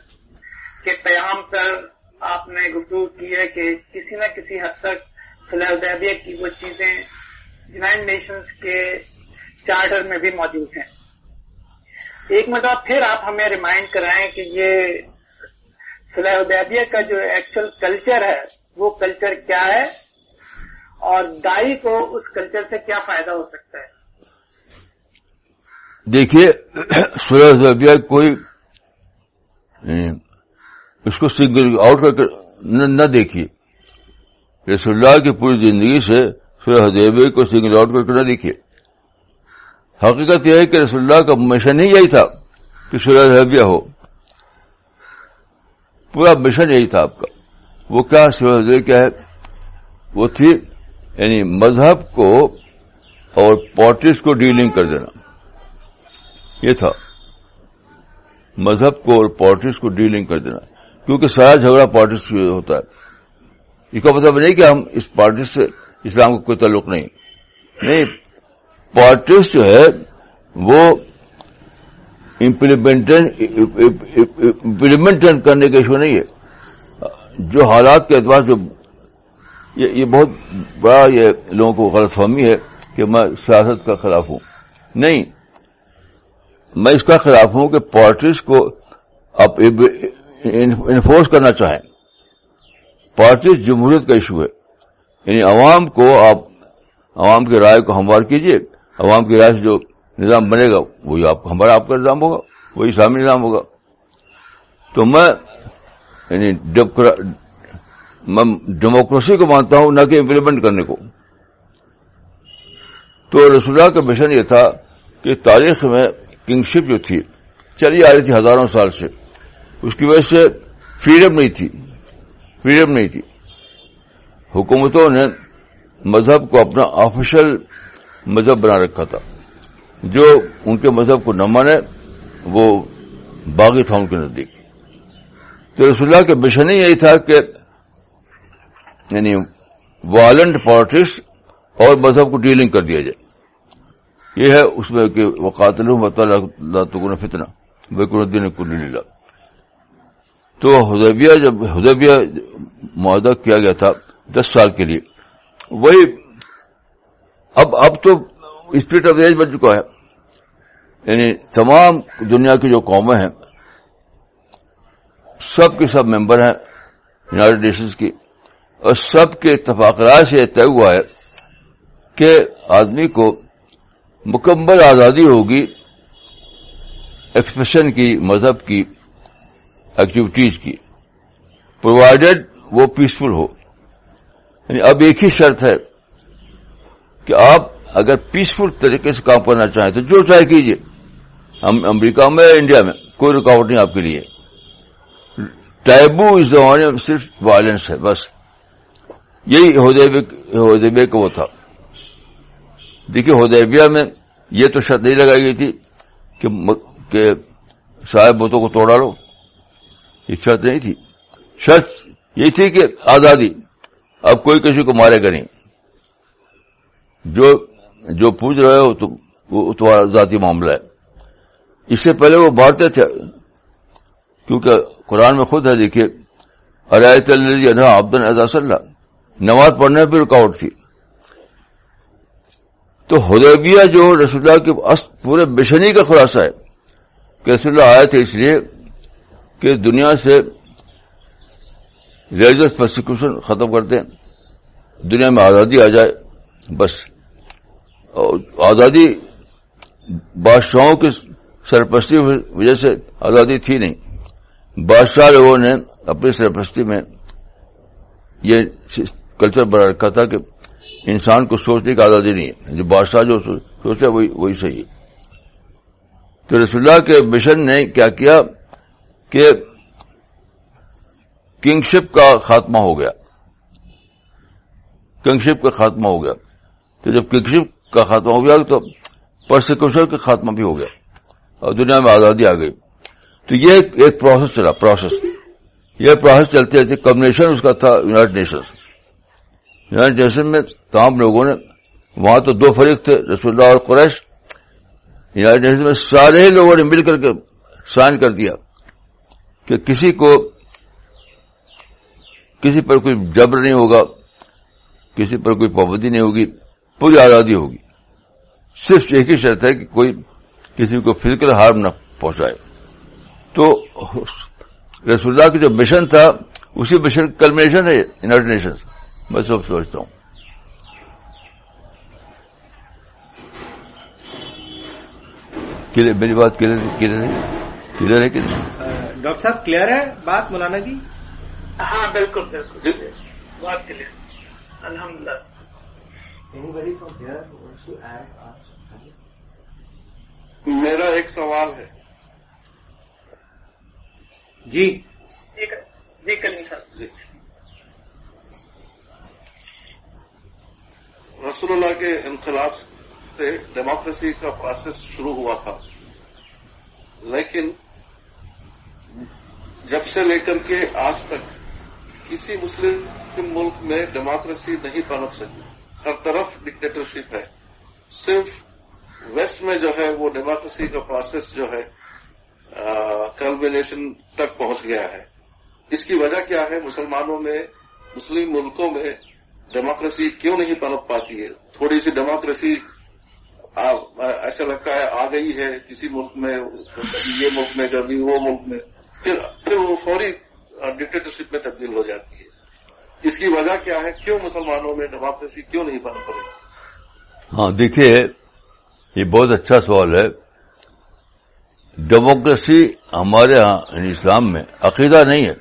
کے قیام پر آپ نے گفتگو کی ہے کہ کسی نہ کسی حد تک صلح کی وہ چیزیں یونائٹڈ نیشنز کے چارٹر میں بھی موجود ہیں۔ ایک مرتبہ پھر آپ ہمیں ریمائنڈ کرائیں کہ یہ صلاح الدیبیہ کا جو ایکچوئل کلچر ہے وہ کلچر کیا ہے؟ اور دائی کو اس کلچر سے کیا فائدہ ہو سکتا ہے؟ دیکھیے صلاح الدیبیہ کوئی اس کو سنگل آؤٹ کر کے نہ دیکھیے۔ رسول اللہ کی پوری زندگی سے صلح حدیبیہ کو سنگل آؤٹ کر کے نہ دیکھیے۔ حقیقت یہ ہے کہ رسول اللہ کا مشن ہی یہی تھا کہ صلح حدیبیہ ہو۔ پورا مشن یہی تھا آپ کا۔ وہ کیا صلح حدیبیہ کیا ہے؟ وہ تھی یعنی مذہب کو اور پارٹیز کو ڈیلنگ کر دینا۔ یہ تھا۔ مذہب کو اور پارٹیز کو ڈیلنگ کر دینا۔ کیونکہ سارا جھگڑا پارٹی سے ہوتا ہے۔ اس کا مطلب نہیں کہ ہم اس پارٹی سے اسلام کا کوئی تعلق نہیں۔ نہیں، پارٹیز جو ہے، وہ امپلیمنٹ کرنے کا ایشو نہیں ہے۔ جو حالات کے اعتبار سے یہ بہت بڑا یہ لوگوں کو غلط فہمی ہے کہ میں سیاست کا خلاف ہوں۔ نہیں، میں اس کا خلاف ہوں کہ پارٹیز کو آپ انفورس کرنا چاہیں۔ پارٹیز جمہوریت کا ایشو ہے۔ یعنی عوام کو آپ، عوام کی رائے کو ہموار کیجیے عوام کی رائے سے جو نظام بنے گا، وہی آپ، ہمارا آپ کا نظام ہوگا، وہی اسلامی نظام ہوگا۔ تو میں یعنی میں ڈیموکریسی کو مانتا ہوں، نہ کہ امپلیمنٹ کرنے کو۔ تو رسول اللہ کا مشن یہ تھا کہ تاریخ میں کنگشپ جو تھی، چلی آ رہی تھی ہزاروں سال سے۔ اس کی وجہ سے فریڈم نہیں تھی، فریڈم نہیں تھی۔ حکومتوں نے مذہب کو اپنا آفیشل مذہب بنا رکھا تھا۔ جو ان کے مذہب کو نہ مانے، وہ باغی تھا ان کے نزدیک۔ تو رسول اللہ کے مشن ہی یہی تھا کہ یعنی وائلنٹ پارٹیز اور مذہب کو ڈیلنگ کر دیا جائے۔ یہ ہے اس میں کہ وہ قاتل اللہ فتنا بکر الدین کل تو حدیبیہ جب حدیبیہ معاہدہ کیا گیا تھا دس سال کے لیے، وہی اب اب تو اسپرٹ آف ایج بن چکا ہے۔ یعنی تمام دنیا کی جو قومیں ہیں، سب کے سب ممبر ہیں یوناٹیڈ نیشنز کی۔ اور سب کے اتفاق رائے سے یہ طے ہوا ہے کہ آدمی کو مکمل آزادی ہوگی ایکسپریشن کی، مذہب کی ایکٹیویٹیز کی۔ پرووائڈیڈ وہ پیسفل ہو۔ یعنی اب ایک ہی شرط ہے کہ آپ اگر پیسفل طریقے سے کام کرنا چاہیں تو جو چاہے کیجیے ہم امریکہ میں، انڈیا میں، کوئی رکاوٹ نہیں آپ کے لیے۔ ٹائبو اس زمانے میں صرف وائلنس ہے، بس۔ یہی ہودیبے کا وہ تھا۔ دیکھیے ہودیبیہ میں یہ تو شرط نہیں لگائی گئی تھی کہ صاحب بوتوں کو توڑا لو۔ یہ شرط نہیں تھی۔ شرط یہ تھی کہ آزادی۔ اب کوئی کسی کو مارے گا نہیں۔ جو جو پوچھ رہے ہو تو وہ تمہارا ذاتی معاملہ ہے۔ اس سے پہلے وہ مارتے تھے۔ کیونکہ قرآن میں خود ہے، دیکھیے ارایت اللہ عبدن اعزاز اللہ نماز پڑھنے پہ رکاوٹ تھی۔ تو حدیبیہ جو رسول اللہ کے پورے بشنی کا خلاصہ ہے کہ رسول اللہ آئے تھے اس لیے کہ دنیا سے ریلیجس پروسیکیوشن ختم کر دیں، دنیا میں آزادی آ جائے، بس۔ آزادی بادشاہوں کی سرپرستی وجہ سے آزادی تھی نہیں۔ بادشاہ لوگوں نے اپنی سرپرستی میں یہ کلچر بنا رکھا تھا کہ انسان کو سوچنے کی آزادی نہیں ہے۔ جو بادشاہ جو سوچے وہی وہی صحیح ہے۔ تو رسول اللہ کے مشن نے کیا کیا کہ کنگشپ کا خاتمہ ہو گیا۔ کنگشپ کا خاتمہ ہو گیا۔ تو جب کنگشپ کا خاتمہ ہو گیا تو پرسیکوشن کا خاتمہ بھی ہو گیا۔ اور دنیا میں آزادی آ گئی۔ تو یہ ایک پروسیس چلا پروسیس یہ پروسیس چلتے رہتے کمبنیشن اس کا تھا یونائٹڈ نیشنز یونائٹڈ نیشن میں تمام لوگوں نے وہاں تو دو فریق تھے، رسول اللہ اور قریش۔ یونائٹڈ نیشن میں سارے لوگوں نے مل کر کے سائن کر دیا کہ کسی کو کسی پر کوئی جبر نہیں ہوگا، کسی پر کوئی پابندی نہیں ہوگی، پوری آزادی ہوگی۔ صرف ایک ہی شرط ہے کہ کوئی کسی کو فزیکل ہارم نہ پہنچائے۔ تو رسول اللہ کا جو مشن تھا، اسی مشن کلمنیشن ہے یونائٹڈ نیشن میں سب سوچتا ہوں۔ میری بات کلیئر کلیئر ہے کلیئر ہے کہ ڈاکٹر صاحب کلیئر ہے بات مولانا کی ہاں بالکل بالکل بات کلیئر۔ الحمد للہ میرا ایک سوال ہے۔ جی۔ جی کلی صاحب رسول اللہ کے انقلاب سے ڈیموکریسی کا پروسیس شروع ہوا تھا۔ لیکن جب سے لے کر کے آج تک کسی مسلم ملک میں ڈیموکریسی نہیں پنپ سکی۔ ہر طرف ڈکٹیٹرشپ ہے۔ صرف ویسٹ میں جو ہے وہ ڈیموکریسی کا پروسیس جو ہے کلبنیشن تک پہنچ گیا ہے۔ اس کی وجہ کیا ہے؟ مسلمانوں میں، مسلم ملکوں میں ڈیموکریسی کیوں نہیں پنپ پاتی ہے؟ تھوڑی سی ڈیموکریسی ایسا لگتا ہے آ گئی ہے کسی ملک میں، یہ ملک میں کبھی وہ ملک میں۔ پھر پھر وہ فوری ڈکٹیٹرشپ میں تبدیل ہو جاتی ہے۔ اس کی وجہ کیا ہے؟ کیوں مسلمانوں میں ڈیموکریسی کیوں نہیں بن پڑی؟ ہاں دیکھیے، یہ بہت اچھا سوال ہے۔ ڈیموکریسی ہمارے ہاں یعنی اسلام میں عقیدہ نہیں ہے،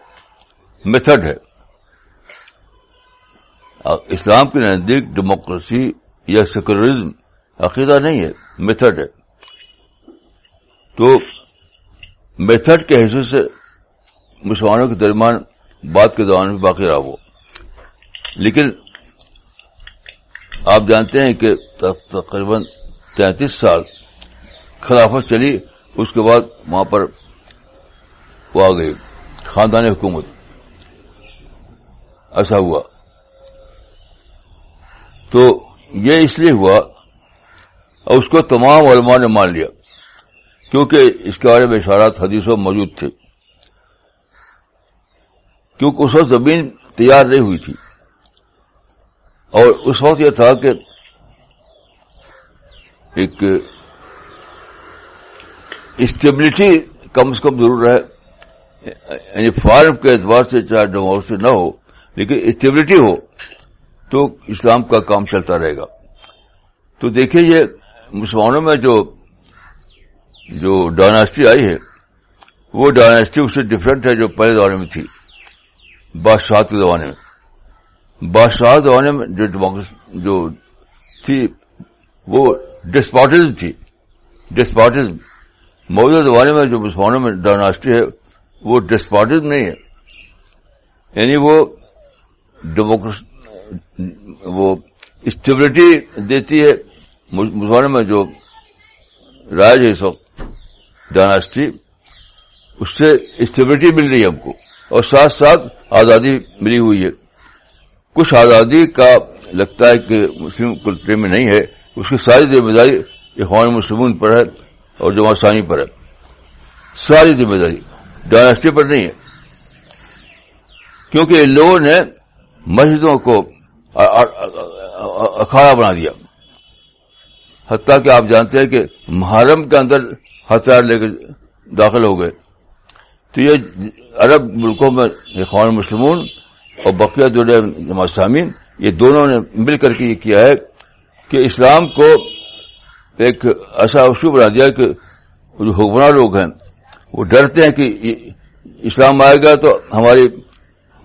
میتھڈ ہے۔ اسلام کے نزدیک ڈیموکریسی یا سیکولرزم عقیدہ نہیں ہے میتھڈ ہے۔ تو میتھڈ کے حصے سے مسلمانوں کے درمیان بات کے دوران بھی باقی رہا وہ۔ لیکن آپ جانتے ہیں کہ تقریباً تینتیس سال خلافت چلی، اس کے بعد وہاں پر وہ آ گئی، خاندانی حکومت۔ ایسا ہوا۔ تو یہ اس لیے ہوا اور اس کو تمام علماء نے مان لیا، کیونکہ اس کے بارے میں اشارات حدیثوں موجود تھے۔ کیونکہ اس وقت زمین تیار نہیں ہوئی تھی۔ اور اس وقت یہ تھا کہ ایک اسٹیبلٹی کم از کم ضرور رہے۔ یعنی فارم کے اعتبار سے چاہے ڈیموکریسی نہ ہو، لیکن اسٹیبلٹی ہو۔ تو اسلام کا کام چلتا رہے گا۔ تو دیکھیے یہ مسلمانوں میں جو جو ڈائناسٹی آئی ہے، وہ ڈائناسٹی اس سے ڈفرینٹ ہے جو پہلے زمانے میں تھی۔ بادشاہ کے زمانے میں۔ بادشاہ زمانے میں جو ڈیموکریسی جو تھی، وہ ڈسپاٹزم تھی۔ ڈسپاٹزم موجودہ زمانے میں جو مسلمانوں میں ڈائناسٹی ہے، وہ ڈسپاٹزم نہیں ہے۔ یعنی وہ ڈیموکریسی وہ اسٹیبلٹی دیتی ہے مسلمانوں میں جو رائج ہے اس وقت ڈائناسٹی اس سے اسٹیبلٹی مل رہی ہے ہم کو، اور ساتھ ساتھ آزادی ملی ہوئی ہے۔ کچھ آزادی کا لگتا ہے کہ مسلم کلچر میں نہیں ہے، اس کی ساری ذمہ داری اخوان مسلمون پر ہے اور جمع ثانی پر ہے۔ ساری ذمہ داری ڈائناسٹی پر نہیں ہے۔ کیونکہ ان لوگوں نے مسجدوں کو اکھاڑا بنا دیا۔ حتیٰ کہ آپ جانتے ہیں کہ محرم کے اندر ہتھیار لے کے داخل ہو گئے۔ تو یہ عرب ملکوں میں اخوان مسلمون اور بقیہ دنیا جماعت سامین یہ دونوں نے مل کر کے یہ کیا ہے کہ اسلام کو ایک ایسا اصول بنا دیا کہ جو حکمراں لوگ ہیں، وہ ڈرتے ہیں کہ اسلام آئے گا تو ہماری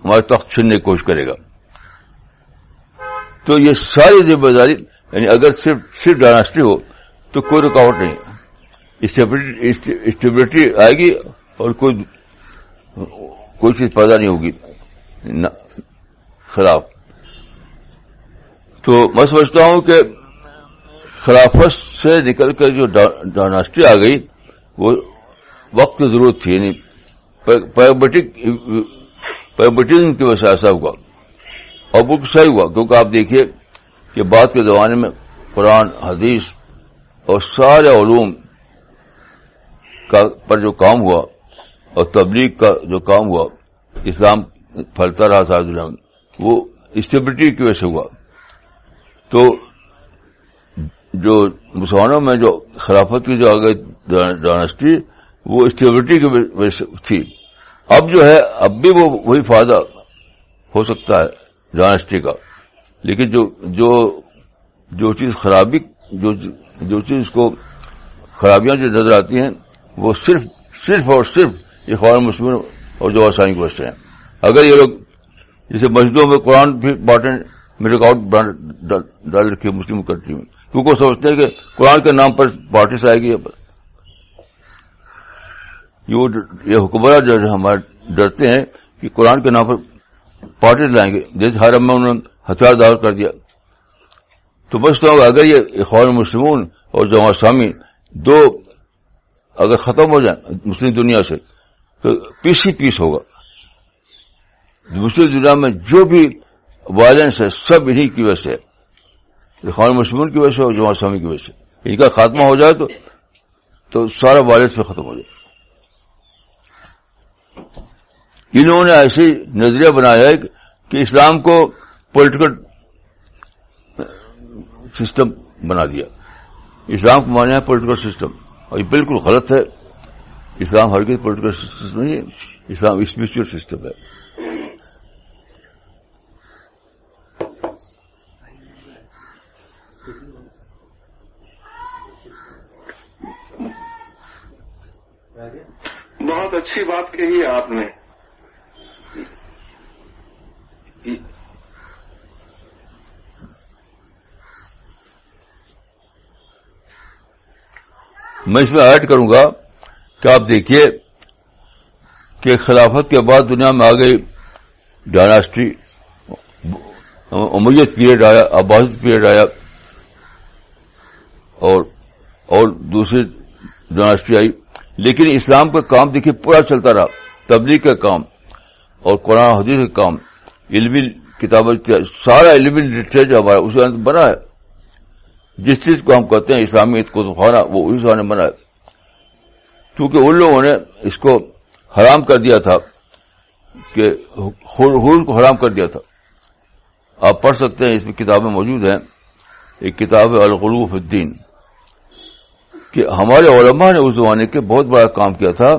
ہمارے تخت چھیننے کی کوشش کرے گا۔ تو یہ ساری ذمہ داری یعنی اگر صرف صرف ڈائناسٹی ہو، تو کوئی رکاوٹ نہیں۔ اسٹیبلٹی آئے گی اور کوئی کوئی چیز پیدا نہیں ہوگی۔ خلاف۔ تو میں سمجھتا ہوں کہ خلافت سے نکل کر جو ڈائناسٹی آ گئی، وہ وقت کی ضرورت تھی یعنی پیبٹزم کی وجہ سے ایسا ہوا۔ اور وہ صحیح ہوا، کیونکہ آپ دیکھیے کہ بعد کے زمانے میں قرآن، حدیث اور سارے علوم کا پر جو کام ہوا اور تبلیغ کا جو کام ہوا، اسلام پھلتا رہا ساری دنیا میں، وہ اسٹیبلٹی کی وجہ سے ہوا۔ تو جو مسلمانوں میں جو خلافت کی جو آگے ڈائنسٹی وہ اسٹیبلٹی کی وجہ سے تھی۔ اب جو ہے، اب بھی وہ وہی فائدہ ہو سکتا ہے۔ ڈائنسٹی کا۔ لیکن جو جو جو چیز خرابی، جو جو چیز کو خرابیاں جو نظر آتی ہیں، وہ صرف صرف اور صرف یہ خوان مسلم اور جو آسانی کی وجہ ہیں۔ اگر یہ لوگ جیسے مسجدوں میں قرآن بھی بانٹیں میرے ڈال رکھے مسلم کنٹری میں کیونکہ وہ سمجھتے ہیں کہ قرآن کے نام پر پارٹیز آئے گی۔ یہ حکمراں جو ہمارے، ڈرتے ہیں کہ قرآن کے نام پر پارٹیز لائیں گے۔ جیسے ہر میں انہوں نے ہتھیار دار کر دیا۔ تو بچتا ہوں اگر یہ اخوان مسلمون اور جمع اسلامی دو اگر ختم ہو جائیں مسلم دنیا سے، تو پیس ہی پیس ہوگا۔ مسلم دنیا میں جو بھی وائلنس ہے، سب انہیں کی وجہ سے۔ اخوان مسلمون کی وجہ سے اور جمع اسلامی کی وجہ سے۔ ان کا خاتمہ ہو جائے تو تو سارا وائلنس پہ ختم ہو جائے۔ انہوں نے ایسی نظریہ بنایا ہے کہ اسلام کو پولیٹیکل سسٹم بنا دیا۔ اسلام کو مانا ہے پولیٹیکل سسٹم اور یہ بالکل غلط ہے۔ اسلام ہر کسی پولیٹیکل سسٹم نہیں ہے، اسلام اسپرچل سسٹم ہے۔ بہت اچھی بات کہی ہے آپ نے۔ میں اس میں ایڈ کروں گا کہ آپ دیکھیے کہ خلافت کے بعد دنیا میں آ گئی ڈائناسٹی، امیت پیریڈ آیا عباست پیریڈ آیا، اور اور دوسری ڈائناسٹی آئی۔ لیکن اسلام کا کام دیکھیے پورا چلتا رہا، تبلیغ کا کام اور قرآن حدیث کا کام۔ علمی کتابیں سارا علمی لٹریچر ہمارا اس اندر بنا ہے۔ جس چیز کو ہم کہتے ہیں اسلامی کو خانہ وہ اس نے بنایا کیونکہ ان لوگوں نے اس کو حرام کر دیا تھا کہ حور کو حرام کر دیا تھا۔ آپ پڑھ سکتے ہیں، اس میں کتابیں موجود ہیں۔ ایک کتاب ہے الغلوف الدین۔ کہ ہمارے علماء نے اس زمانے کے بہت بڑا کام کیا تھا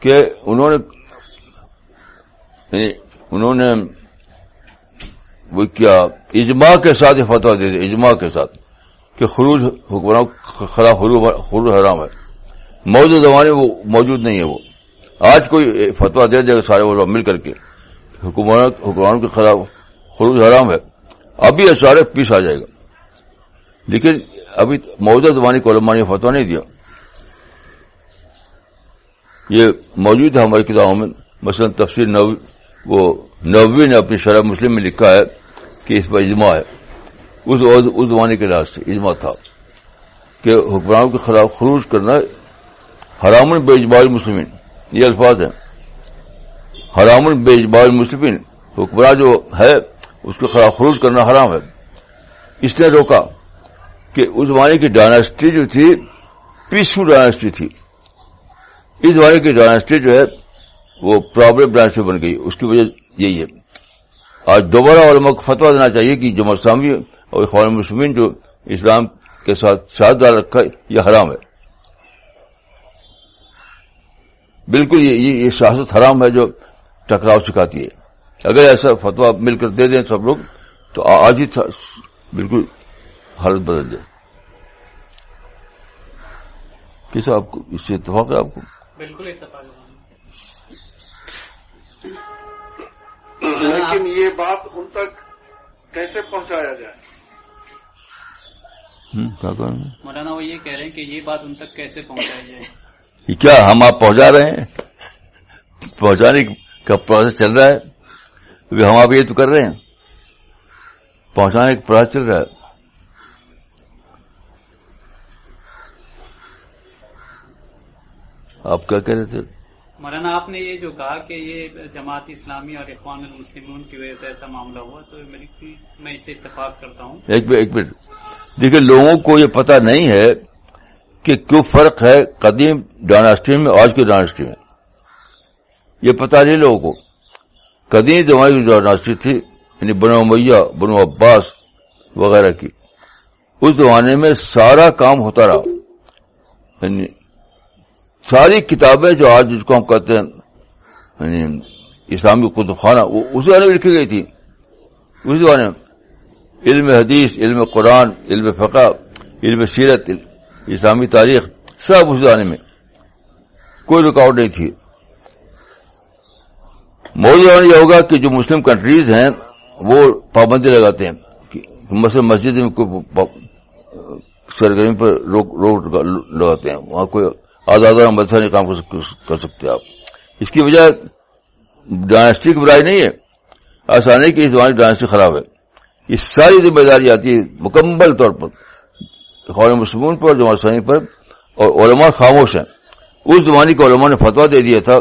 کہ انہوں نے یعنی انہوں نے وہ کیا اجماع کے ساتھ یہ فتوا دے دے اجماع کے ساتھ کہ خروج حکمران خراب خروج حرام ہے۔ موجود زمانے وہ موجود نہیں ہے وہ۔ آج کوئی فتوا دے دے گا سارے وہ مل کر کے، حکمران کے خلاف خروج حرام ہے۔ ابھی یہ سارے پیس آ جائے گا۔ لیکن ابھی موجودہ زمانے کو علماء نے فتوا نہیں دیا۔ یہ موجود ہے ہماری کتابوں میں، مثلا تفصیل نوی وہ نووی نے اپنی شرح مسلم میں لکھا ہے کہ اس پر اجماع ہے۔ اس اس زمانے کے لحاظ سے اجماع تھا کہ حکمرانوں کے خلاف خروج کرنا حرام بے اجبار مسلمین یہ الفاظ ہیں۔ حرام بے اجبار مسلمین حکمراں جو ہے، اس کے خلاف خروج کرنا حرام ہے۔ اس نے روکا کہ اس زمانے کی ڈائناسٹی جو تھی، پیسفل ڈائناسٹی تھی۔ اس زمانے کی ڈائناسٹی جو ہے وہ پرابلم ڈائناسٹی بن گئی۔ اس کی وجہ یہی ہے۔ آج دوبارہ علماء کو فتوا دینا چاہیے کہ جمع اسلامی اور اخوان مسلمین جو اسلام کے ساتھ ساتھ ڈال رکھا ہے، یہ حرام ہے۔ بالکل یہ یہ سیاست حرام ہے جو ٹکراؤ سکھاتی ہے۔ اگر ایسا فتوا مل کر دے دیں سب لوگ، تو آج ہی بالکل حالت بدل جائے۔ کس آپ کو، اس سے اتفاق ہے آپ کو؟ بالکل اتفاق لیکن یہ بات ان تک کیسے پہنچایا جائے؟ مولانا وہ یہ کہہ رہے ہیں کہ یہ بات ان تک کیسے پہنچائی جائے؟ کیا ہم آپ پہنچا رہے ہیں؟ پہنچانے کا پروسیس چل رہا ہے؟ ہم آپ یہ تو کر رہے ہیں۔ پہنچانے کا پروسیس چل رہا ہے۔ آپ کیا کہہ رہے تھے؟ مولانا، آپ نے یہ جو کہا کہ یہ جماعت اسلامی اور اخوان المسلمون کی وجہ سے ایسا معاملہ ہوا، تو میری میں اسے اتفاق کرتا ہوں۔ ایک منٹ، ایک دیکھیے، لوگوں کو یہ پتا نہیں ہے کہ کیوں فرق ہے قدیم ڈائناسٹی میں، آج کی ڈائناسٹی میں۔ یہ پتا نہیں لوگوں کو۔ قدیم زمانے کی ڈائناسٹی تھی یعنی بنو میاں بنو عباس وغیرہ کی، اس زمانے میں سارا کام ہوتا رہا۔ یعنی ساری کتابیں جو آج جس کو ہم کہتے ہیں یعنی اسلامی قطب خانہ وہ زمانے میں لکھی گئی تھی۔ اس زمانے میں۔ علم حدیث، علم قرآن، علم فقہ، علم سیرت، اسلامی تاریخ، سب اس زمانے میں۔ کوئی رکاوٹ نہیں تھی۔ موجود یہ ہوگا کہ جو مسلم کنٹریز ہیں، وہ پابندی لگاتے ہیں مثلا مسجد میں کوئی سرگرمی پر روک روک لگاتے ہیں۔ وہاں کوئی آزاد مدرسہ نہیں کام کر سکتے آپ۔ اس کی وجہ ڈائنسٹی کی برائی نہیں ہے۔ ایسا نہیں کہ اس زمانے ڈائنسٹی خراب ہے۔ یہ ساری ذمہ داری آتی ہے مکمل طور پر۔ خور مسلمون پر جمع سانی پر۔ اور علماء خاموش ہیں۔ اس زمانے کے علماء نے فتوا دے دیا تھا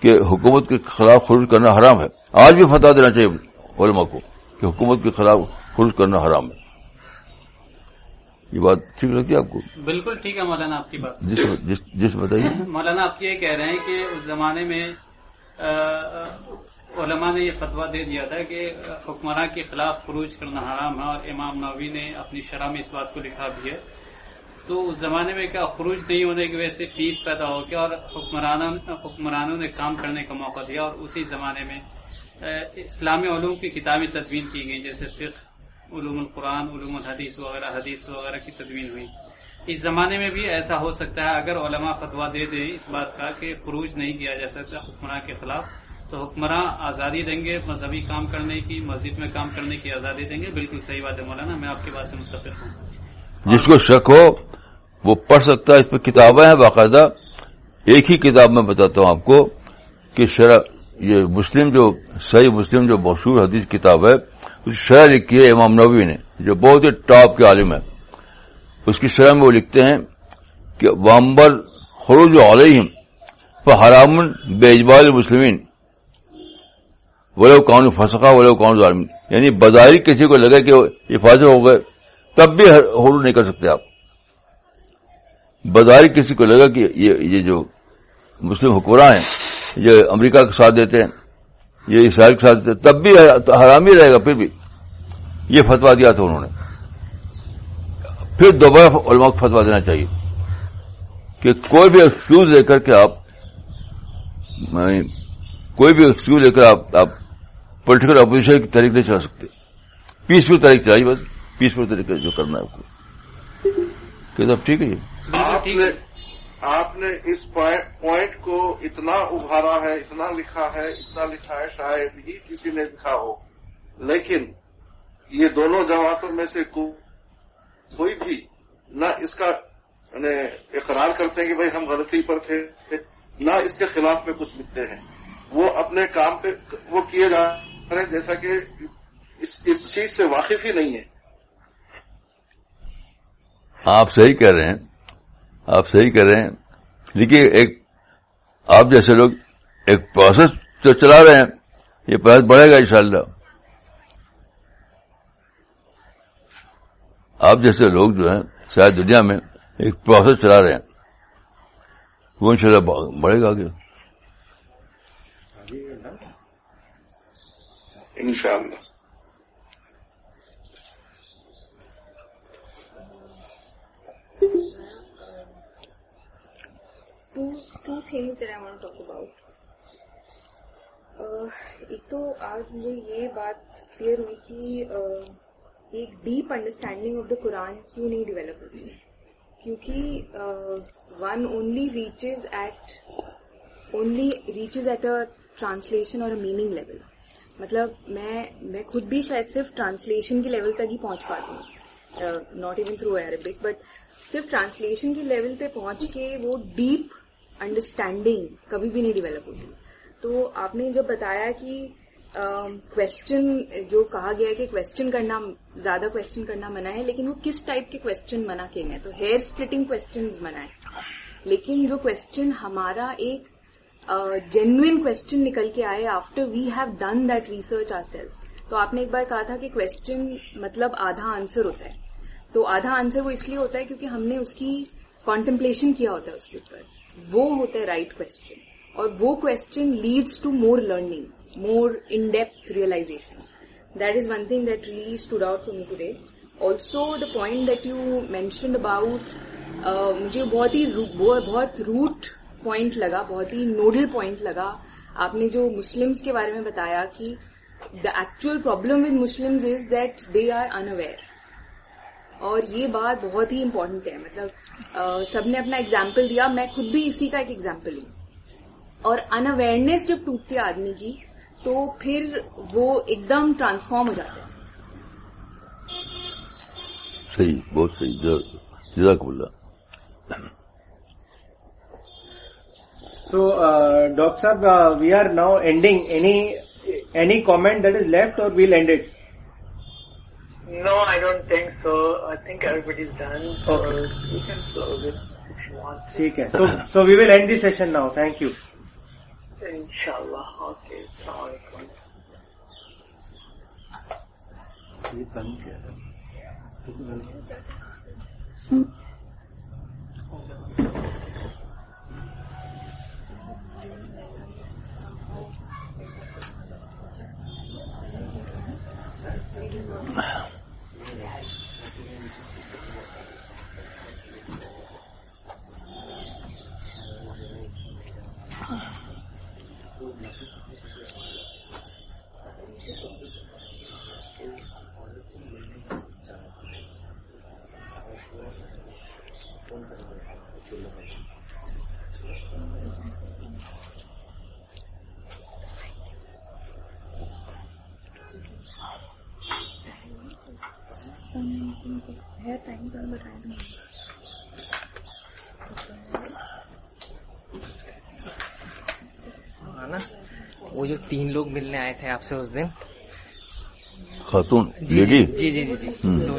کہ حکومت کے خلاف خروج کرنا حرام ہے۔ آج بھی فتوا دینا چاہیے علماء کو کہ حکومت کے خلاف خروج کرنا حرام ہے۔ یہ بات ٹھیک لگتی ہے آپ کو؟ بالکل ٹھیک ہے مولانا آپ کی بات۔ جس بتائیے [laughs] مولانا آپ یہ کہہ رہے ہیں کہ اس زمانے میں علماء نے یہ فتوا دے دیا تھا کہ حکمراں کے خلاف خروج کرنا حرام ہے اور امام نوی نے اپنی شرح میں اس بات کو لکھا بھی ہے۔ تو اس زمانے میں کیا خروج نہیں ہونے کی وجہ سے فیس پیدا ہو گیا اور حکمرانوں نے کام کرنے کا موقع دیا اور اسی زمانے میں اسلامی علوم کی کتابیں تدوین کی گئی جیسے فقہ علوم القرآن، علوم الحدیث وغیرہ، حدیث وغیرہ کی تدوین ہوئی۔ اس زمانے میں بھی ایسا ہو سکتا ہے، اگر علماء فتوا دے دیں اس بات کا کہ خروج نہیں کیا جا سکتا حکمراں کے خلاف، تو حکمراں آزادی دیں گے، مذہبی کام کرنے کی، مسجد میں کام کرنے کی آزادی دیں گے۔ بالکل صحیح بات ہے مولانا، میں آپ کی بات سے متفق ہوں۔ جس کو شک ہو، وہ پڑھ سکتا ہے۔ اس پہ کتابیں ہیں باقاعدہ۔ ایک ہی کتاب میں بتاتا ہوں آپ کو کہ شرح یہ مسلم جو، صحیح مسلم جو مشہور حدیث کتاب ہے شرح لکھی ہے امام نبی نے، جو بہت ہی ٹاپ کے عالم ہے۔ اس کی شرح میں وہ لکھتے ہیں کہ وامبر خروج علیہم حرام بے اجبال مسلمین ولو کون فسقہ ولو کون ظالمین۔ یعنی بظاہر کسی کو لگے کہ حفاظت ہو گئے، تب بھی حروع نہیں کر سکتے آپ۔ بظاہر کسی کو لگا کہ یہ جو مسلم حکمراں ہیں، یہ امریکہ کا ساتھ دیتے ہیں۔ یہ اسرائیل کے ساتھ تب بھی حرام ہی رہے گا، پھر بھی۔ یہ فتوا دیا تھا انہوں نے۔ پھر دوبارہ علماء کو فتوا دینا چاہیے کہ کوئی بھی ایکسکیوز لے کر کے آپ یعنی کوئی بھی ایکسکیوز لے کر آپ آپ پولیٹیکل اپوزیشن کی طریقے نہیں چلا سکتے۔ پیسفل طریقے چلائیے بس۔ پیسفل طریقے جو کرنا ہے آپ کو۔ کہ سب ٹھیک ہے یہ؟ آپ نے اس پوائنٹ کو اتنا ابھارا ہے، اتنا لکھا ہے، اتنا لکھا ہے، شاید ہی کسی نے لکھا ہو۔ لیکن یہ دونوں جماعتوں میں سے کوئی بھی نہ اس کا یعنی اقرار کرتے ہیں کہ بھائی ہم غلطی پر تھے، نہ اس کے خلاف میں کچھ لکھتے ہیں۔ وہ اپنے کام پہ وہ کیے جا رہے جیسا کہ اس چیز سے واقف ہی نہیں ہے آپ صحیح کہہ رہے ہیں۔ آپ صحیح کہہ رہے ہیں۔ لیکن ایک آپ جیسے لوگ ایک پروسیس تو چلا رہے ہیں، یہ پروسیس بڑھے گا انشاءاللہ۔ آپ جیسے لوگ جو ہیں، شاید دنیا میں ایک پروسیس چلا رہے ہیں۔ وہ انشاءاللہ بڑھے گا آگے۔ انشاءاللہ۔ Two two things that I want to talk about. ایک تو آج مجھے یہ بات کلیئر ہوئی کہ ایک deep understanding of the Quran کیوں نہیں ڈیولپ ہوتی ہے کیونکہ one only reaches at only reaches at a translation اور میننگ لیول مطلب میں میں خود بھی شاید صرف ٹرانسلیشن کے لیول تک ہی پہنچ پاتی ہوں not even through Arabic but صرف ٹرانسلیشن کے لیول پہ پہنچ کے وہ ڈیپ انڈرسٹینڈنگ کبھی بھی نہیں ڈیولپ ہوتی۔ تو آپ نے جب بتایا کہ کوشچن جو کہا گیا ہے کہ کوشچن کرنا، زیادہ کوشچن کرنا منع ہے، لیکن وہ کس ٹائپ کے کوشچن منع کیے گئے تو ہیئر اسپلٹنگ کوشچن منع ہے۔ لیکن جو کوشچن ہمارا ایک جینوئن کوشچن نکل کے آئے after we have done that research our self تو آپ نے ایک بار کہا تھا کہ کوشچن مطلب آدھا آنسر ہوتا ہے۔ تو آدھا آنسر وہ اس لیے ہوتا ہے کیونکہ ہم نے اس کی کانٹمپلیشن کیا ہوتا ہے اس کے اوپر۔ وہ ہوتا ہے رائٹ کوشچن اور وہ question leads to more learning more in depth realisation that is one thing that really stood out for me today also the point that you mentioned about مجھے بہت ہی بہت روٹ پوائنٹ لگا، بہت ہی noodle point لگا. آپ نے جو Muslims کے بارے میں بتایا کہ the actual problem with Muslims is that they are unaware اور یہ بات بہت ہی امپورٹنٹ ہے۔ مطلب سب نے اپنا اگزامپل دیا۔ میں خود بھی اسی کا ایک ایگزامپل ہوں۔ اور ان اویئرنیس جب ٹوٹتی ہے آدمی کی تو پھر وہ ایک دم ٹرانسفارم ہو جاتا ہے۔ صحیح بہت صحیح۔ جزاک اللہ۔ سو ڈاکٹر صاحب we are now ending any comment that is left or we'll end it No, I don't think so. I think everybody's done. So okay. you can close it if you want. ٹھیک ہے so so we will end the session now thank you Inshallah. Okay. Assalamualaikum. نا وہ جو تین لوگ ملنے آئے تھے آپ سے اس دن خاتون لیڈی جی جی جی جی دو